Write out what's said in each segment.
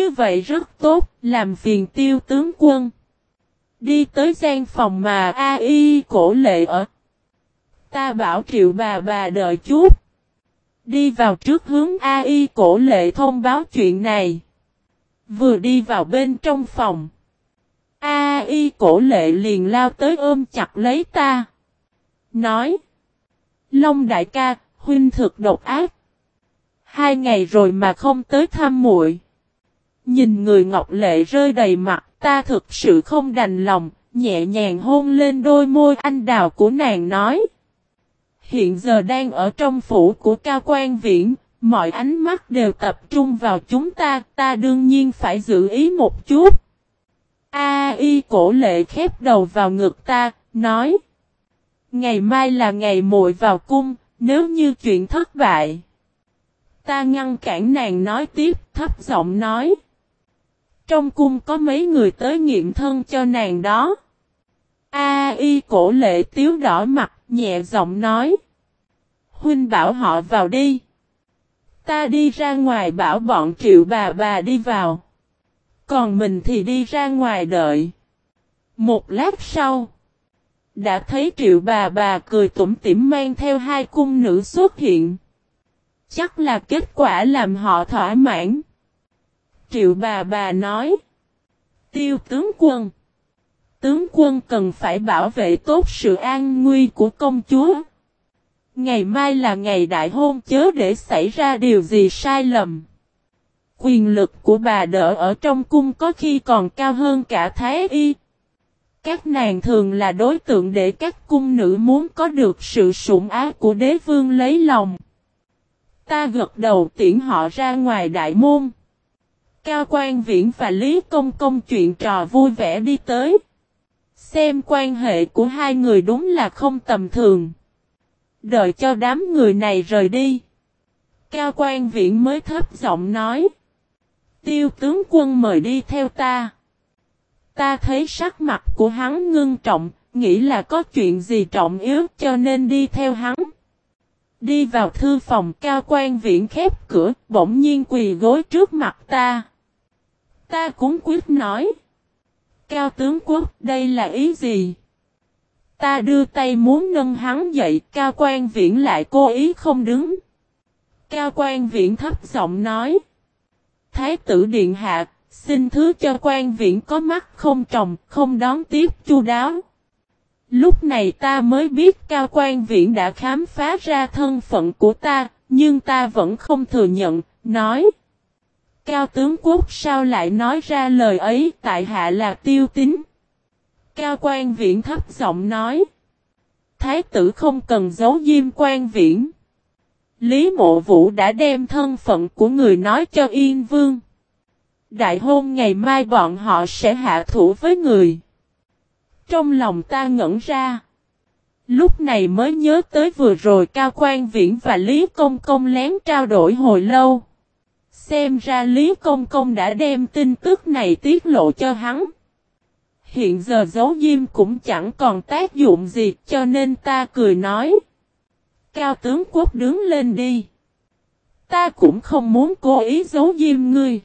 Như vậy rất tốt, làm phiền tiêu tướng quân. Đi tới gian phòng mà A.I. cổ lệ ở. Ta bảo triệu bà bà đợi chút. Đi vào trước hướng A.I. cổ lệ thông báo chuyện này. Vừa đi vào bên trong phòng. A.I. cổ lệ liền lao tới ôm chặt lấy ta. Nói. Long đại ca, huynh thực độc ác. Hai ngày rồi mà không tới thăm muội. Nhìn người ngọc lệ rơi đầy mặt, ta thực sự không đành lòng, nhẹ nhàng hôn lên đôi môi anh đào của nàng nói. Hiện giờ đang ở trong phủ của cao quan viễn, mọi ánh mắt đều tập trung vào chúng ta, ta đương nhiên phải giữ ý một chút. A y cổ lệ khép đầu vào ngực ta, nói. Ngày mai là ngày muội vào cung, nếu như chuyện thất bại. Ta ngăn cản nàng nói tiếp, thấp giọng nói. Trong cung có mấy người tới nghiệm thân cho nàng đó. A y cổ lệ tiếu đỏ mặt, nhẹ giọng nói. Huynh bảo họ vào đi. Ta đi ra ngoài bảo bọn triệu bà bà đi vào. Còn mình thì đi ra ngoài đợi. Một lát sau. Đã thấy triệu bà bà cười tủm tỉm mang theo hai cung nữ xuất hiện. Chắc là kết quả làm họ thỏa mãn. Triệu bà bà nói. Tiêu tướng quân. Tướng quân cần phải bảo vệ tốt sự an nguy của công chúa. Ngày mai là ngày đại hôn chớ để xảy ra điều gì sai lầm. Quyền lực của bà đỡ ở trong cung có khi còn cao hơn cả Thái Y. Các nàng thường là đối tượng để các cung nữ muốn có được sự sủng ái của đế vương lấy lòng. Ta gật đầu tiễn họ ra ngoài đại môn. Cao quan viễn và Lý Công Công chuyện trò vui vẻ đi tới. Xem quan hệ của hai người đúng là không tầm thường. Đợi cho đám người này rời đi. Cao quan viễn mới thấp giọng nói. Tiêu tướng quân mời đi theo ta. Ta thấy sắc mặt của hắn ngưng trọng, nghĩ là có chuyện gì trọng yếu cho nên đi theo hắn. Đi vào thư phòng cao quan viện khép cửa, bỗng nhiên quỳ gối trước mặt ta. Ta cũng quyết nói. Cao tướng quốc, đây là ý gì? Ta đưa tay muốn nâng hắn dậy, cao quan viễn lại cố ý không đứng. Cao quan viễn thấp giọng nói. Thái tử điện hạ, xin thứ cho quan viễn có mắt không trồng, không đón tiếp chu đáo. Lúc này ta mới biết cao quan viễn đã khám phá ra thân phận của ta, nhưng ta vẫn không thừa nhận, nói. Cao tướng quốc sao lại nói ra lời ấy, tại hạ là tiêu tính. Cao quan viễn thấp giọng nói. Thái tử không cần giấu diêm quan viễn. Lý mộ vũ đã đem thân phận của người nói cho Yên Vương. Đại hôn ngày mai bọn họ sẽ hạ thủ với người. Trong lòng ta ngẩn ra. Lúc này mới nhớ tới vừa rồi Cao Quan Viễn và Lý Công Công lén trao đổi hồi lâu. Xem ra Lý Công Công đã đem tin tức này tiết lộ cho hắn. Hiện giờ giấu diêm cũng chẳng còn tác dụng gì, cho nên ta cười nói. Cao tướng quốc đứng lên đi. Ta cũng không muốn cố ý giấu diêm ngươi.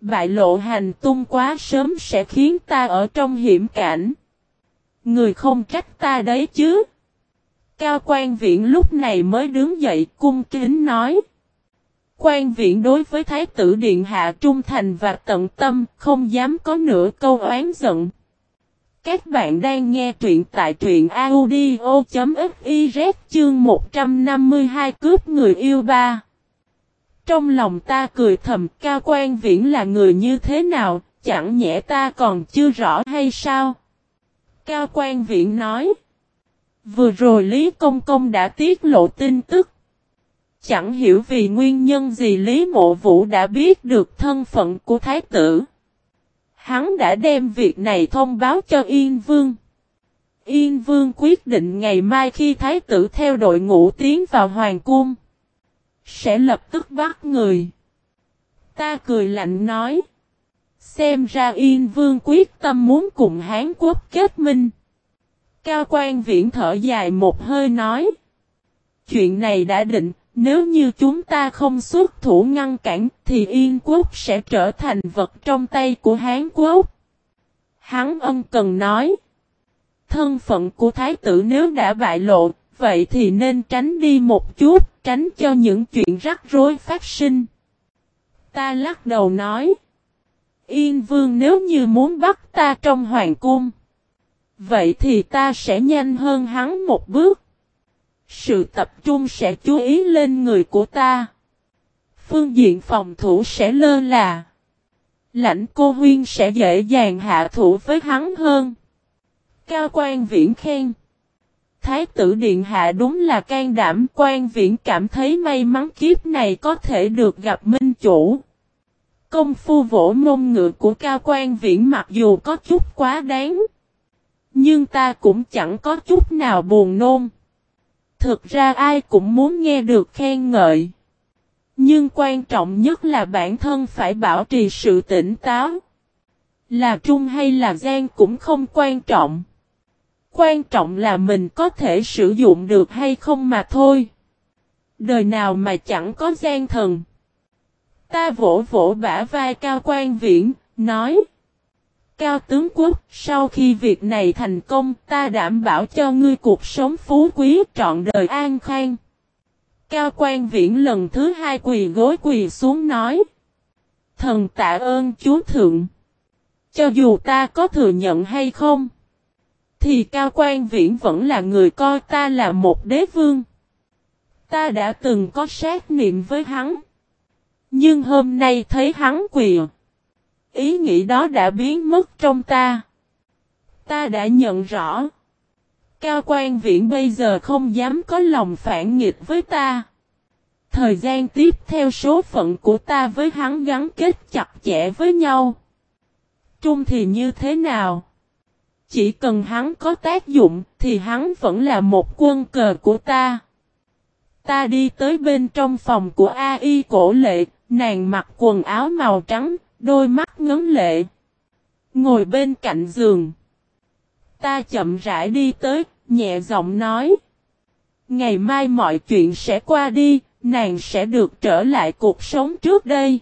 Bại lộ hành tung quá sớm sẽ khiến ta ở trong hiểm cảnh. Người không trách ta đấy chứ. Cao quan viện lúc này mới đứng dậy cung kính nói. Quan viện đối với Thái tử Điện Hạ trung thành và tận tâm, không dám có nửa câu oán giận. Các bạn đang nghe truyện tại truyện audio.fiz chương 152 cướp người yêu ba. Trong lòng ta cười thầm cao quan viễn là người như thế nào, chẳng nhẽ ta còn chưa rõ hay sao? Cao quan viễn nói. Vừa rồi Lý Công Công đã tiết lộ tin tức. Chẳng hiểu vì nguyên nhân gì Lý Mộ Vũ đã biết được thân phận của Thái tử. Hắn đã đem việc này thông báo cho Yên Vương. Yên Vương quyết định ngày mai khi Thái tử theo đội ngũ tiến vào Hoàng Cung. Sẽ lập tức bắt người. Ta cười lạnh nói. Xem ra Yên Vương quyết tâm muốn cùng Hán Quốc kết minh. Cao quan viễn thở dài một hơi nói. Chuyện này đã định, nếu như chúng ta không xuất thủ ngăn cản thì Yên quốc sẽ trở thành vật trong tay của Hán quốc. Hắn ân cần nói. Thân phận của thái tử nếu đã bại lộ, vậy thì nên tránh đi một chút, tránh cho những chuyện rắc rối phát sinh. Ta lắc đầu nói. Yên vương nếu như muốn bắt ta trong hoàng cung. Vậy thì ta sẽ nhanh hơn hắn một bước. Sự tập trung sẽ chú ý lên người của ta. Phương diện phòng thủ sẽ lơ là. Lãnh cô huyên sẽ dễ dàng hạ thủ với hắn hơn. Cao quan viễn khen. Thái tử Điện Hạ đúng là can đảm quan viễn cảm thấy may mắn kiếp này có thể được gặp minh chủ. Công phu vỗ mông ngựa của cao quan viễn mặc dù có chút quá đáng. Nhưng ta cũng chẳng có chút nào buồn nôn. Thực ra ai cũng muốn nghe được khen ngợi. Nhưng quan trọng nhất là bản thân phải bảo trì sự tỉnh táo. Là trung hay là gian cũng không quan trọng. Quan trọng là mình có thể sử dụng được hay không mà thôi. Đời nào mà chẳng có gian thần. Ta vỗ vỗ bả vai cao quan viễn, nói. Cao tướng quốc, sau khi việc này thành công, ta đảm bảo cho ngươi cuộc sống phú quý trọn đời an khang. Cao quan viễn lần thứ hai quỳ gối quỳ xuống nói. Thần tạ ơn chúa thượng. Cho dù ta có thừa nhận hay không, thì Cao quan viễn vẫn là người coi ta là một đế vương. Ta đã từng có sát niệm với hắn. Nhưng hôm nay thấy hắn quỳ. Ý nghĩ đó đã biến mất trong ta. Ta đã nhận rõ. Cao quan viện bây giờ không dám có lòng phản nghịch với ta. Thời gian tiếp theo số phận của ta với hắn gắn kết chặt chẽ với nhau. Trung thì như thế nào? Chỉ cần hắn có tác dụng thì hắn vẫn là một quân cờ của ta. Ta đi tới bên trong phòng của AI cổ lệ, nàng mặc quần áo màu trắng, đôi mắt ngấn lệ. Ngồi bên cạnh giường. Ta chậm rãi đi tới, nhẹ giọng nói. Ngày mai mọi chuyện sẽ qua đi, nàng sẽ được trở lại cuộc sống trước đây.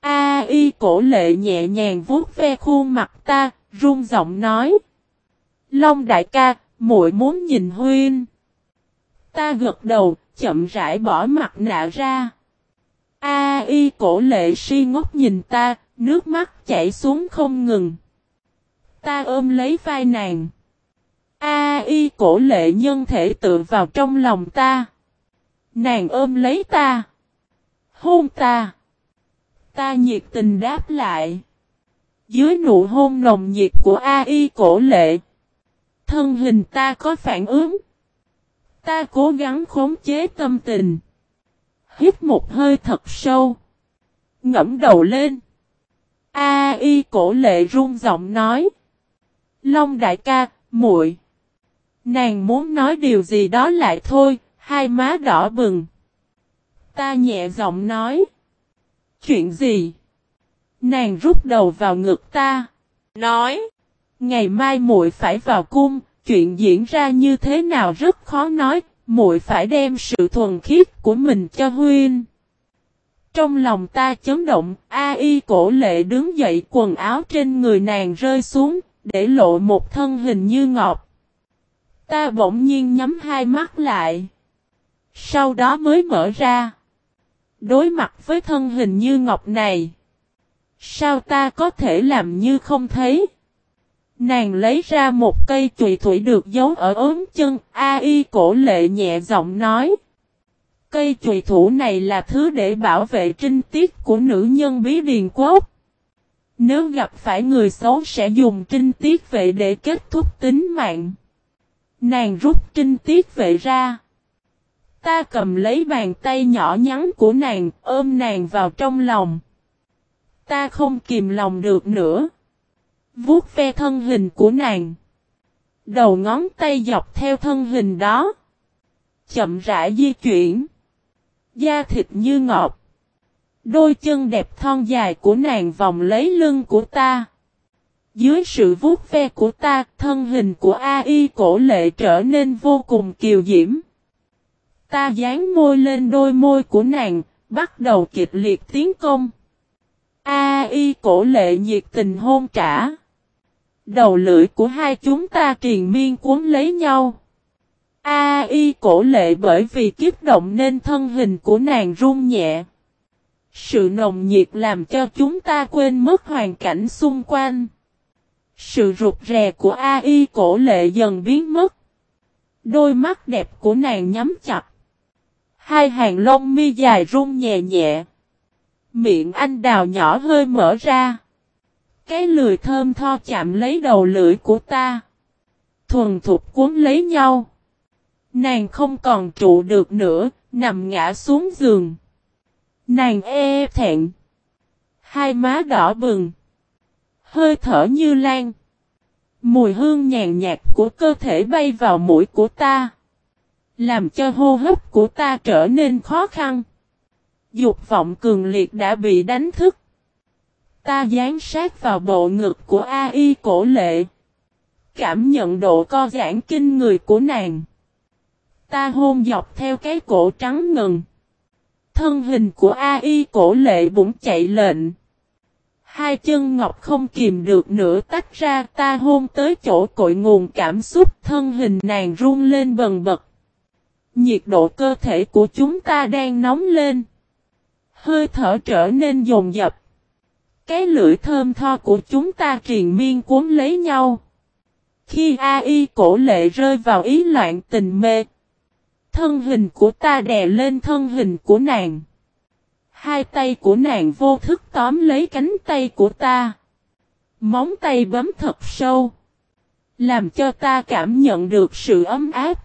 A y cổ lệ nhẹ nhàng vuốt ve khuôn mặt ta, run giọng nói. Long đại ca, muội muốn nhìn huyên. Ta gật đầu, chậm rãi bỏ mặt nạ ra. A y cổ lệ si ngốc nhìn ta, nước mắt chảy xuống không ngừng. Ta ôm lấy vai nàng. A y cổ lệ nhân thể tựa vào trong lòng ta. Nàng ôm lấy ta. Hôn ta. Ta nhiệt tình đáp lại. Dưới nụ hôn nồng nhiệt của A y cổ lệ. Thân hình ta có phản ứng. Ta cố gắng khống chế tâm tình. Hít một hơi thật sâu. Ngẫm đầu lên. A y cổ lệ run giọng nói. Long đại ca, muội. Nàng muốn nói điều gì đó lại thôi, hai má đỏ bừng. Ta nhẹ giọng nói. Chuyện gì? Nàng rút đầu vào ngực ta. Nói. Ngày mai muội phải vào cung, chuyện diễn ra như thế nào rất khó nói, muội phải đem sự thuần khiết của mình cho huynh. Trong lòng ta chấn động, A y cổ lệ đứng dậy quần áo trên người nàng rơi xuống, để lộ một thân hình như ngọc. Ta bỗng nhiên nhắm hai mắt lại. Sau đó mới mở ra. Đối mặt với thân hình như ngọc này. Sao ta có thể làm như không thấy? Nàng lấy ra một cây chùy thủy được giấu ở ốm chân, A y cổ lệ nhẹ giọng nói. Cây chùy thủ này là thứ để bảo vệ trinh tiết của nữ nhân bí điền quốc. Nếu gặp phải người xấu sẽ dùng trinh tiết vệ để kết thúc tính mạng. Nàng rút trinh tiết vệ ra. Ta cầm lấy bàn tay nhỏ nhắn của nàng, ôm nàng vào trong lòng. Ta không kìm lòng được nữa. Vuốt ve thân hình của nàng. Đầu ngón tay dọc theo thân hình đó. Chậm rãi di chuyển. Da thịt như ngọt. Đôi chân đẹp thon dài của nàng vòng lấy lưng của ta. Dưới sự vuốt ve của ta, thân hình của AI cổ lệ trở nên vô cùng kiều diễm. Ta dán môi lên đôi môi của nàng, bắt đầu kịch liệt tiến công. A cổ lệ nhiệt tình hôn trả. Đầu lưỡi của hai chúng ta triền miên cuốn lấy nhau. A y cổ lệ bởi vì kiếp động nên thân hình của nàng run nhẹ. Sự nồng nhiệt làm cho chúng ta quên mất hoàn cảnh xung quanh. Sự rụt rè của A y cổ lệ dần biến mất. Đôi mắt đẹp của nàng nhắm chặt. Hai hàng lông mi dài run nhẹ nhẹ. Miệng anh đào nhỏ hơi mở ra. Cái lười thơm tho chạm lấy đầu lưỡi của ta. Thuần thục cuốn lấy nhau. Nàng không còn trụ được nữa, nằm ngã xuống giường. Nàng e, e thẹn. Hai má đỏ bừng. Hơi thở như lan. Mùi hương nhàn nhạt của cơ thể bay vào mũi của ta. Làm cho hô hấp của ta trở nên khó khăn. Dục vọng cường liệt đã bị đánh thức. Ta dán sát vào bộ ngực của a y cổ lệ. Cảm nhận độ co giãn kinh người của nàng. Ta hôn dọc theo cái cổ trắng ngần. Thân hình của a y cổ lệ bụng chạy lệnh. Hai chân ngọc không kìm được nữa tách ra, ta hôn tới chỗ cội nguồn cảm xúc, thân hình nàng run lên bần bật. Nhiệt độ cơ thể của chúng ta đang nóng lên. Hơi thở trở nên dồn dập. Cái lưỡi thơm tho của chúng ta triền miên cuốn lấy nhau. Khi A.I. cổ lệ rơi vào ý loạn tình mê. Thân hình của ta đè lên thân hình của nàng. Hai tay của nàng vô thức tóm lấy cánh tay của ta. Móng tay bấm thật sâu. Làm cho ta cảm nhận được sự ấm áp.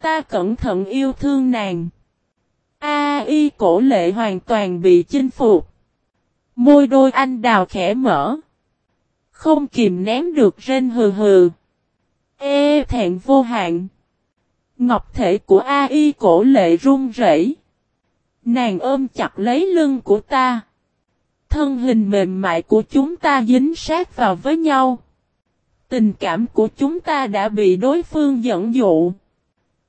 Ta cẩn thận yêu thương nàng. A cổ lệ hoàn toàn bị chinh phục. Môi đôi anh đào khẽ mở. Không kìm nén được rên hừ hừ. Ê, thẹn vô hạn. Ngọc thể của A y cổ lệ run rẩy. Nàng ôm chặt lấy lưng của ta. Thân hình mềm mại của chúng ta dính sát vào với nhau. Tình cảm của chúng ta đã bị đối phương dẫn dụ.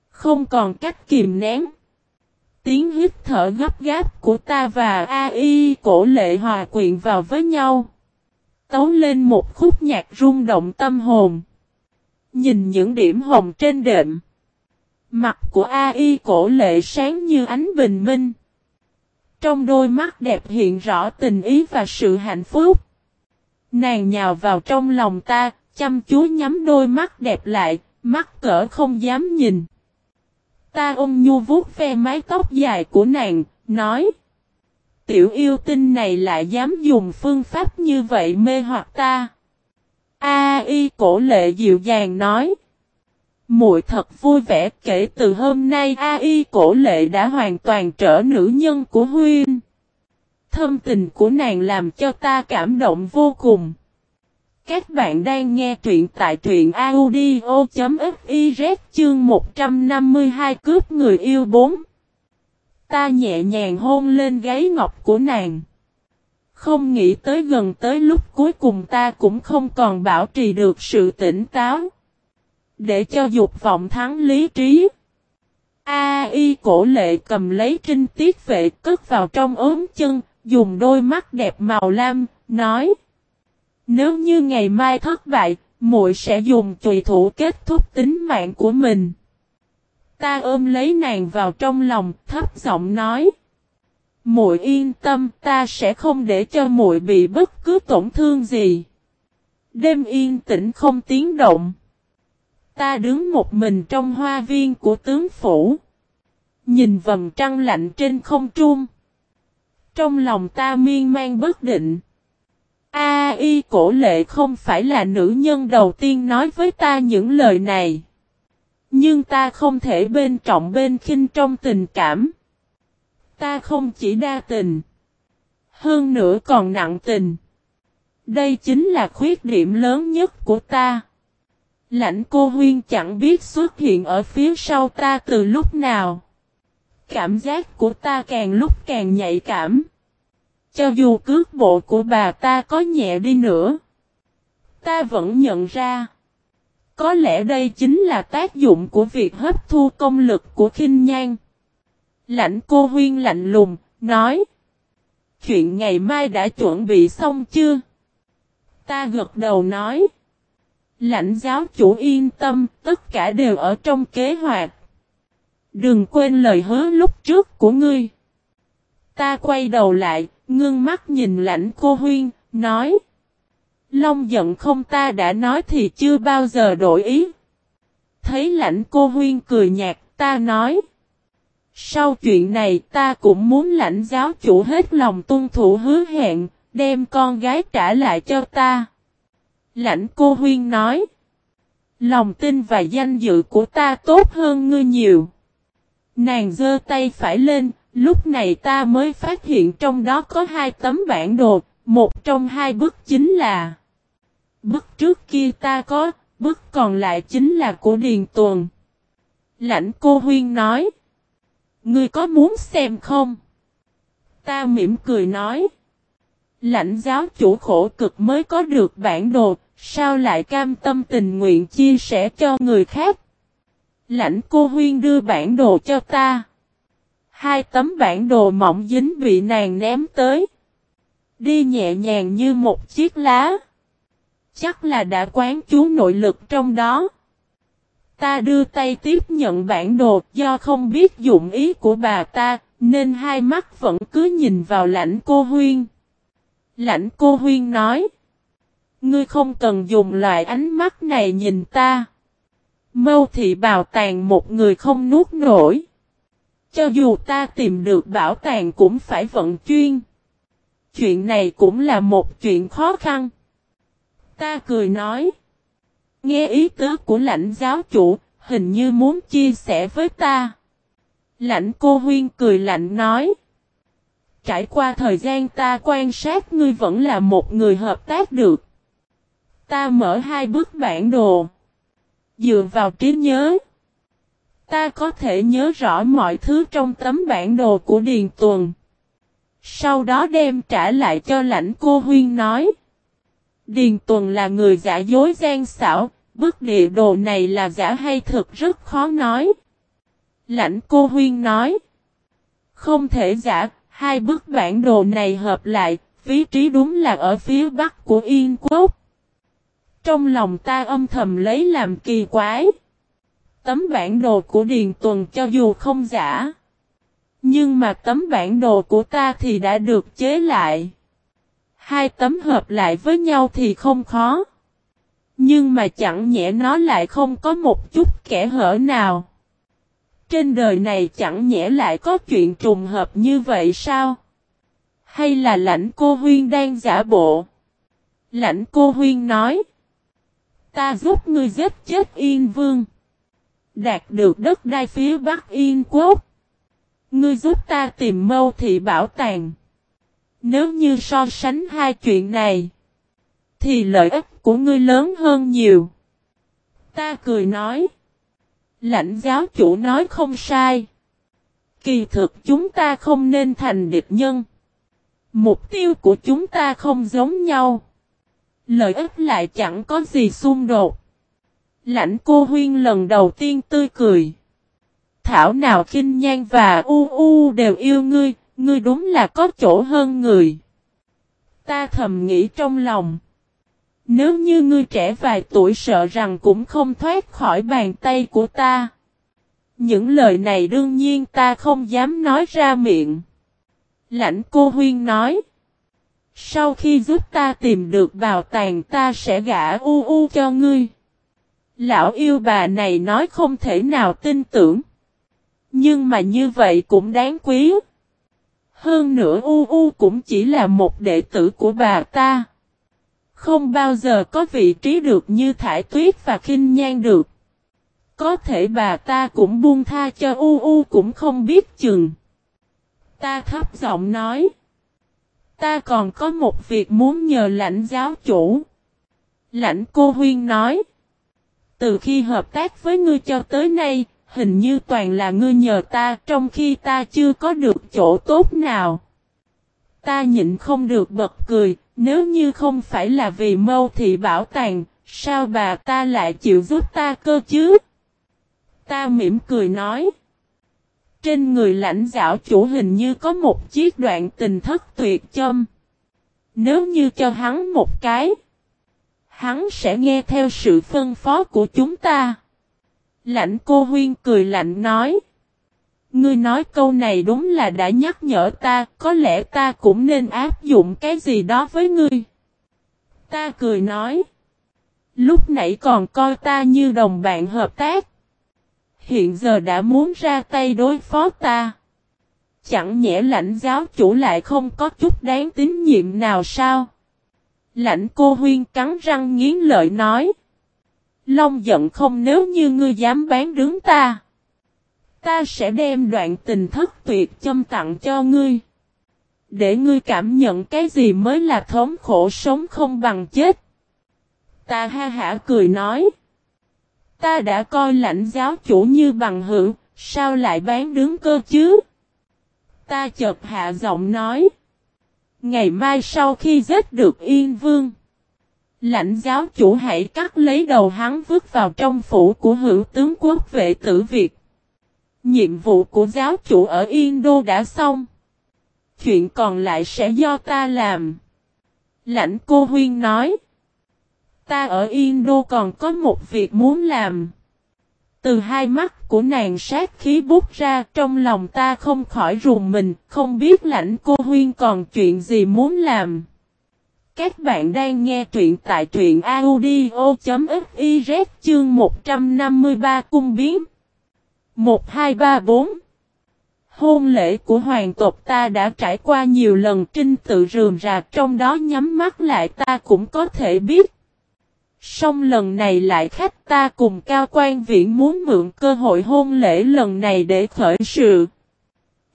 Không còn cách kìm nén. Tiếng hít thở gấp gáp của ta và AI cổ lệ hòa quyện vào với nhau. Tấu lên một khúc nhạc rung động tâm hồn. Nhìn những điểm hồng trên đệm. Mặt của AI cổ lệ sáng như ánh bình minh. Trong đôi mắt đẹp hiện rõ tình ý và sự hạnh phúc. Nàng nhào vào trong lòng ta, chăm chú nhắm đôi mắt đẹp lại, mắt cỡ không dám nhìn. Ta ôm nhu vuốt ve mái tóc dài của nàng, nói. Tiểu yêu tinh này lại dám dùng phương pháp như vậy mê hoặc ta. A y cổ lệ dịu dàng nói. Muội thật vui vẻ kể từ hôm nay A y cổ lệ đã hoàn toàn trở nữ nhân của Huyên. Thâm tình của nàng làm cho ta cảm động vô cùng. Các bạn đang nghe truyện tại truyện audio.fiz chương 152 cướp người yêu 4. Ta nhẹ nhàng hôn lên gáy ngọc của nàng. Không nghĩ tới gần tới lúc cuối cùng ta cũng không còn bảo trì được sự tỉnh táo. Để cho dục vọng thắng lý trí. A y cổ lệ cầm lấy trinh tiết vệ cất vào trong ốm chân, dùng đôi mắt đẹp màu lam, nói. Nếu như ngày mai thất bại, muội sẽ dùng tùy thủ kết thúc tính mạng của mình. Ta ôm lấy nàng vào trong lòng, thấp giọng nói: "Muội yên tâm, ta sẽ không để cho muội bị bất cứ tổn thương gì." Đêm yên tĩnh không tiếng động. Ta đứng một mình trong hoa viên của tướng phủ. Nhìn vầng trăng lạnh trên không trung. Trong lòng ta miên man bất định. A y cổ lệ không phải là nữ nhân đầu tiên nói với ta những lời này. Nhưng ta không thể bên trọng bên khinh trong tình cảm. Ta không chỉ đa tình. Hơn nữa còn nặng tình. Đây chính là khuyết điểm lớn nhất của ta. Lãnh cô huyên chẳng biết xuất hiện ở phía sau ta từ lúc nào. Cảm giác của ta càng lúc càng nhạy cảm. Cho dù cước bộ của bà ta có nhẹ đi nữa. Ta vẫn nhận ra. Có lẽ đây chính là tác dụng của việc hấp thu công lực của khinh nhan. Lãnh cô huyên lạnh lùng, nói. Chuyện ngày mai đã chuẩn bị xong chưa? Ta gật đầu nói. Lãnh giáo chủ yên tâm, tất cả đều ở trong kế hoạch. Đừng quên lời hứa lúc trước của ngươi. Ta quay đầu lại, ngưng mắt nhìn lãnh cô huyên, nói. Long giận không ta đã nói thì chưa bao giờ đổi ý. Thấy lãnh cô huyên cười nhạt, ta nói. Sau chuyện này ta cũng muốn lãnh giáo chủ hết lòng tuân thủ hứa hẹn, đem con gái trả lại cho ta. Lãnh cô huyên nói. Lòng tin và danh dự của ta tốt hơn ngươi nhiều. Nàng giơ tay phải lên, lúc này ta mới phát hiện trong đó có hai tấm bản đồ, một trong hai bức chính là Bức trước kia ta có, bức còn lại chính là của Điền Tuần. Lãnh cô huyên nói. Ngươi có muốn xem không? Ta mỉm cười nói. Lãnh giáo chủ khổ cực mới có được bản đồ, sao lại cam tâm tình nguyện chia sẻ cho người khác? Lãnh cô huyên đưa bản đồ cho ta. Hai tấm bản đồ mỏng dính bị nàng ném tới. Đi nhẹ nhàng như một chiếc lá. Chắc là đã quán chú nội lực trong đó. Ta đưa tay tiếp nhận bản đồ do không biết dụng ý của bà ta, nên hai mắt vẫn cứ nhìn vào lãnh cô Huyên. Lãnh cô Huyên nói. Ngươi không cần dùng loại ánh mắt này nhìn ta. Mâu thị bào tàng một người không nuốt nổi. Cho dù ta tìm được bảo tàng cũng phải vận chuyên. Chuyện này cũng là một chuyện khó khăn. Ta cười nói. Nghe ý tứ của lãnh giáo chủ, hình như muốn chia sẻ với ta. Lãnh cô huyên cười lạnh nói. Trải qua thời gian ta quan sát ngươi vẫn là một người hợp tác được. Ta mở hai bức bản đồ. Dựa vào trí nhớ. Ta có thể nhớ rõ mọi thứ trong tấm bản đồ của Điền Tuần. Sau đó đem trả lại cho lãnh cô huyên nói. Điền Tuần là người giả dối gian xảo, bức địa đồ này là giả hay thực rất khó nói. Lãnh cô huyên nói. Không thể giả, hai bức bản đồ này hợp lại, vị trí đúng là ở phía bắc của Yên Quốc. Trong lòng ta âm thầm lấy làm kỳ quái. Tấm bản đồ của Điền Tuần cho dù không giả. Nhưng mà tấm bản đồ của ta thì đã được chế lại. Hai tấm hợp lại với nhau thì không khó. Nhưng mà chẳng nhẽ nó lại không có một chút kẻ hở nào. Trên đời này chẳng nhẽ lại có chuyện trùng hợp như vậy sao? Hay là lãnh cô Huyên đang giả bộ? Lãnh cô Huyên nói. Ta giúp ngươi giết chết Yên Vương. Đạt được đất đai phía Bắc Yên Quốc. Ngươi giúp ta tìm mâu thị bảo tàng. Nếu như so sánh hai chuyện này, thì lợi ích của ngươi lớn hơn nhiều. Ta cười nói. Lãnh giáo chủ nói không sai. Kỳ thực chúng ta không nên thành địch nhân. Mục tiêu của chúng ta không giống nhau. Lợi ích lại chẳng có gì xung đột. Lãnh cô huyên lần đầu tiên tươi cười. Thảo nào khinh nhan và u u đều yêu ngươi, Ngươi đúng là có chỗ hơn người. Ta thầm nghĩ trong lòng. Nếu như ngươi trẻ vài tuổi sợ rằng cũng không thoát khỏi bàn tay của ta. Những lời này đương nhiên ta không dám nói ra miệng. Lãnh cô huyên nói. Sau khi giúp ta tìm được bào tàng ta sẽ gả u u cho ngươi. Lão yêu bà này nói không thể nào tin tưởng. Nhưng mà như vậy cũng đáng quý. Hơn nữa U U cũng chỉ là một đệ tử của bà ta. Không bao giờ có vị trí được như thải tuyết và khinh nhan được. Có thể bà ta cũng buông tha cho U U cũng không biết chừng. Ta thấp giọng nói. Ta còn có một việc muốn nhờ lãnh giáo chủ. Lãnh cô huyên nói. Từ khi hợp tác với ngươi cho tới nay, hình như toàn là ngươi nhờ ta trong khi ta chưa có được chỗ tốt nào. Ta nhịn không được bật cười, nếu như không phải là vì mâu thị bảo tàng, Sao bà ta lại chịu giúp ta cơ chứ? Ta mỉm cười nói. Trên người lãnh giáo chủ hình như có một chiếc đoạn tình thất tuyệt châm. Nếu như cho hắn một cái, hắn sẽ nghe theo sự phân phó của chúng ta. Lãnh cô huyên cười lạnh nói. Ngươi nói câu này đúng là đã nhắc nhở ta, có lẽ ta cũng nên áp dụng cái gì đó với ngươi. Ta cười nói. Lúc nãy còn coi ta như đồng bạn hợp tác. Hiện giờ đã muốn ra tay đối phó ta. Chẳng nhẽ lãnh giáo chủ lại không có chút đáng tín nhiệm nào sao? Lãnh cô huyên cắn răng nghiến lợi nói. Long giận không nếu như ngươi dám bán đứng ta. Ta sẽ đem đoạn tình thất tuyệt châm tặng cho ngươi. Để ngươi cảm nhận cái gì mới là thống khổ sống không bằng chết. Ta ha hả cười nói. Ta đã coi lãnh giáo chủ như bằng hữu, sao lại bán đứng cơ chứ? Ta chợt hạ giọng nói. Ngày mai sau khi giết được Yên Vương, lãnh giáo chủ hãy cắt lấy đầu hắn vứt vào trong phủ của hữu tướng quốc vệ tử Việt. Nhiệm vụ của giáo chủ ở Yên Đô đã xong. Chuyện còn lại sẽ do ta làm. Lãnh cô huyên nói. Ta ở Yên Đô còn có một việc muốn làm. Từ hai mắt của nàng sát khí bút ra trong lòng ta không khỏi rùng mình, không biết lãnh cô huyên còn chuyện gì muốn làm. Các bạn đang nghe truyện tại truyện audio.fiz chương 153 cung biến. 1, 2, 3, 4 Hôn lễ của hoàng tộc ta đã trải qua nhiều lần trinh tự rườm rà trong đó nhắm mắt lại ta cũng có thể biết. Song lần này lại khách ta cùng cao quan viện muốn mượn cơ hội hôn lễ lần này để khởi sự.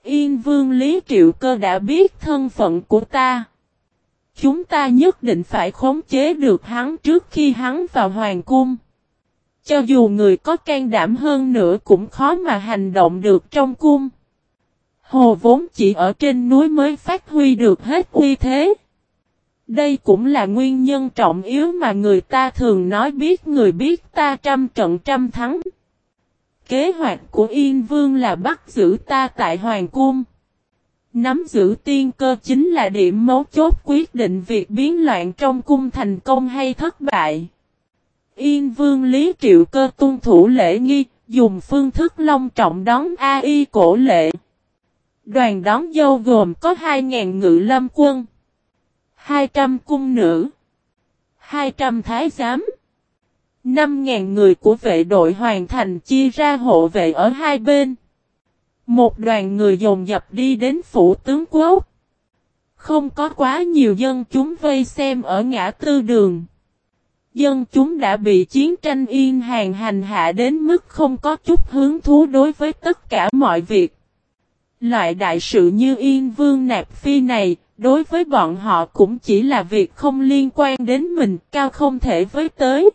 Yên vương Lý Triệu Cơ đã biết thân phận của ta. Chúng ta nhất định phải khống chế được hắn trước khi hắn vào hoàng cung. Cho dù người có can đảm hơn nữa cũng khó mà hành động được trong cung. Hồ vốn chỉ ở trên núi mới phát huy được hết uy thế. Đây cũng là nguyên nhân trọng yếu mà người ta thường nói biết người biết ta trăm trận trăm thắng. Kế hoạch của Yên Vương là bắt giữ ta tại Hoàng Cung. Nắm giữ tiên cơ chính là điểm mấu chốt quyết định việc biến loạn trong cung thành công hay thất bại. Yên Vương Lý Triệu Cơ tuân thủ lễ nghi, dùng phương thức long trọng đón AI cổ lệ. Đoàn đón dâu gồm có 2.000 ngự lâm quân, 200 cung nữ, 200 thái giám, 5.000 người của vệ đội hoàn thành chia ra hộ vệ ở hai bên. Một đoàn người dồn dập đi đến phủ tướng quốc. Không có quá nhiều dân chúng vây xem ở ngã tư đường. Dân chúng đã bị chiến tranh yên hàng hành hạ đến mức không có chút hứng thú đối với tất cả mọi việc. Loại đại sự như Yên Vương Nạp Phi này, đối với bọn họ cũng chỉ là việc không liên quan đến mình, cao không thể với tới.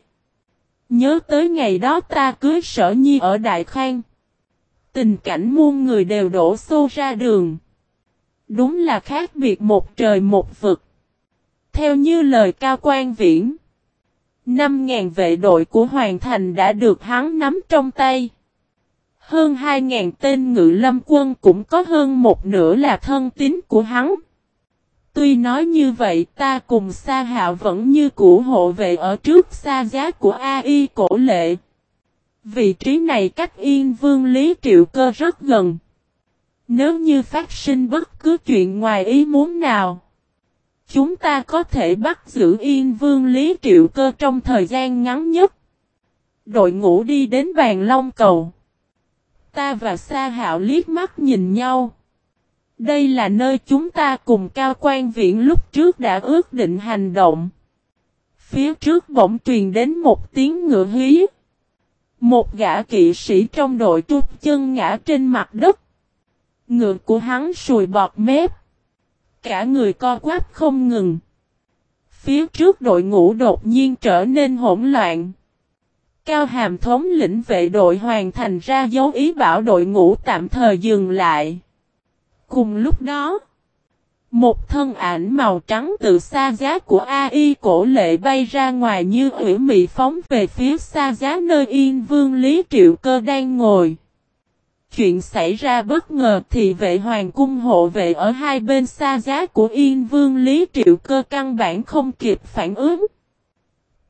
Nhớ tới ngày đó ta cưới sở nhi ở Đại Khang. Tình cảnh muôn người đều đổ xô ra đường. Đúng là khác biệt một trời một vực. Theo như lời cao quan viễn. năm ngàn vệ đội của Hoàng Thành đã được hắn nắm trong tay. Hơn hai ngàn tên ngự lâm quân cũng có hơn một nửa là thân tín của hắn. Tuy nói như vậy ta cùng Sa Hạo vẫn như cũ hộ vệ ở trước xa giá của AI cổ lệ. Vị trí này cách Yên Vương Lý Triệu Cơ rất gần. Nếu như phát sinh bất cứ chuyện ngoài ý muốn nào, chúng ta có thể bắt giữ Yên Vương Lý Triệu Cơ trong thời gian ngắn nhất. Đội ngũ đi đến bàn long cầu. Ta và Sa Hạo liếc mắt nhìn nhau. Đây là nơi chúng ta cùng cao quan viện lúc trước đã ước định hành động. Phía trước bỗng truyền đến một tiếng ngựa hí. Một gã kỵ sĩ trong đội trút chân ngã trên mặt đất. Ngựa của hắn sùi bọt mép. Cả người co quắp không ngừng. Phía trước đội ngũ đột nhiên trở nên hỗn loạn. Cao hàm thống lĩnh vệ đội hoàn thành ra dấu ý bảo đội ngũ tạm thời dừng lại. Cùng lúc đó, Một thân ảnh màu trắng từ xa giá của AI cổ lệ bay ra ngoài như ủy mị phóng về phía xa giá nơi Yên Vương Lý Triệu Cơ đang ngồi. Chuyện xảy ra bất ngờ thì vệ hoàng cung hộ vệ ở hai bên xa giá của Yên Vương Lý Triệu Cơ căn bản không kịp phản ứng.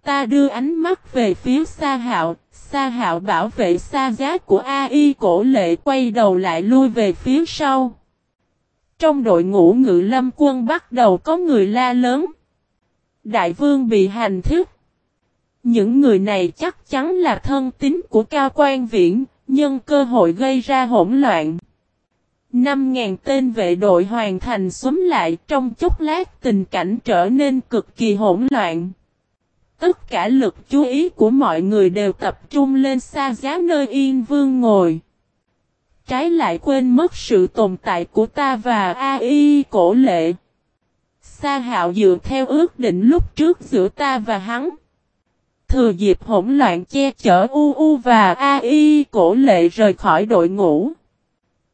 Ta đưa ánh mắt về phía xa hạo, xa hạo bảo vệ xa giá của AI cổ lệ quay đầu lại lui về phía sau. Trong đội ngũ ngự lâm quân bắt đầu có người la lớn. Đại vương bị hành thức. Những người này chắc chắn là thân tín của cao quan viễn, nhân cơ hội gây ra hỗn loạn. 5.000 tên vệ đội hoàn thành xúm lại trong chốc lát tình cảnh trở nên cực kỳ hỗn loạn. Tất cả lực chú ý của mọi người đều tập trung lên xa giá nơi Yên Vương ngồi. Trái lại quên mất sự tồn tại của ta và AI cổ lệ. Sa hạo dựa theo ước định lúc trước giữa ta và hắn. Thừa dịp hỗn loạn che chở UU và AI cổ lệ rời khỏi đội ngũ.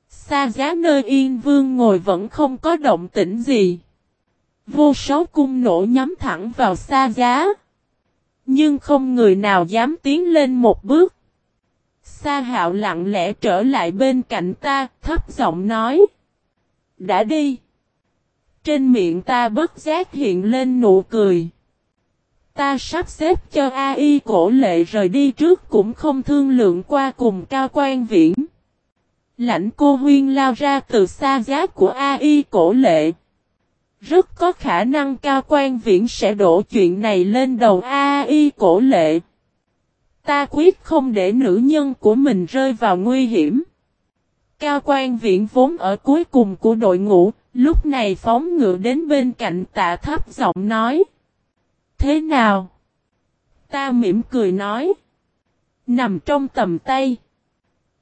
Sa giá nơi Yên Vương ngồi vẫn không có động tĩnh gì. Vô số cung nổ nhắm thẳng vào Sa giá. Nhưng không người nào dám tiến lên một bước. Sa hạo lặng lẽ trở lại bên cạnh ta, thấp giọng nói. Đã đi. Trên miệng ta bất giác hiện lên nụ cười. Ta sắp xếp cho AI cổ lệ rời đi trước cũng không thương lượng qua cùng cao quan viễn. Lãnh cô huyên lao ra từ xa giá của AI cổ lệ. Rất có khả năng cao quan viễn sẽ đổ chuyện này lên đầu AI cổ lệ. Ta quyết không để nữ nhân của mình rơi vào nguy hiểm. Cao quan viện vốn ở cuối cùng của đội ngũ, lúc này phóng ngựa đến bên cạnh tạ thấp giọng nói. Thế nào? Ta mỉm cười nói. Nằm trong tầm tay.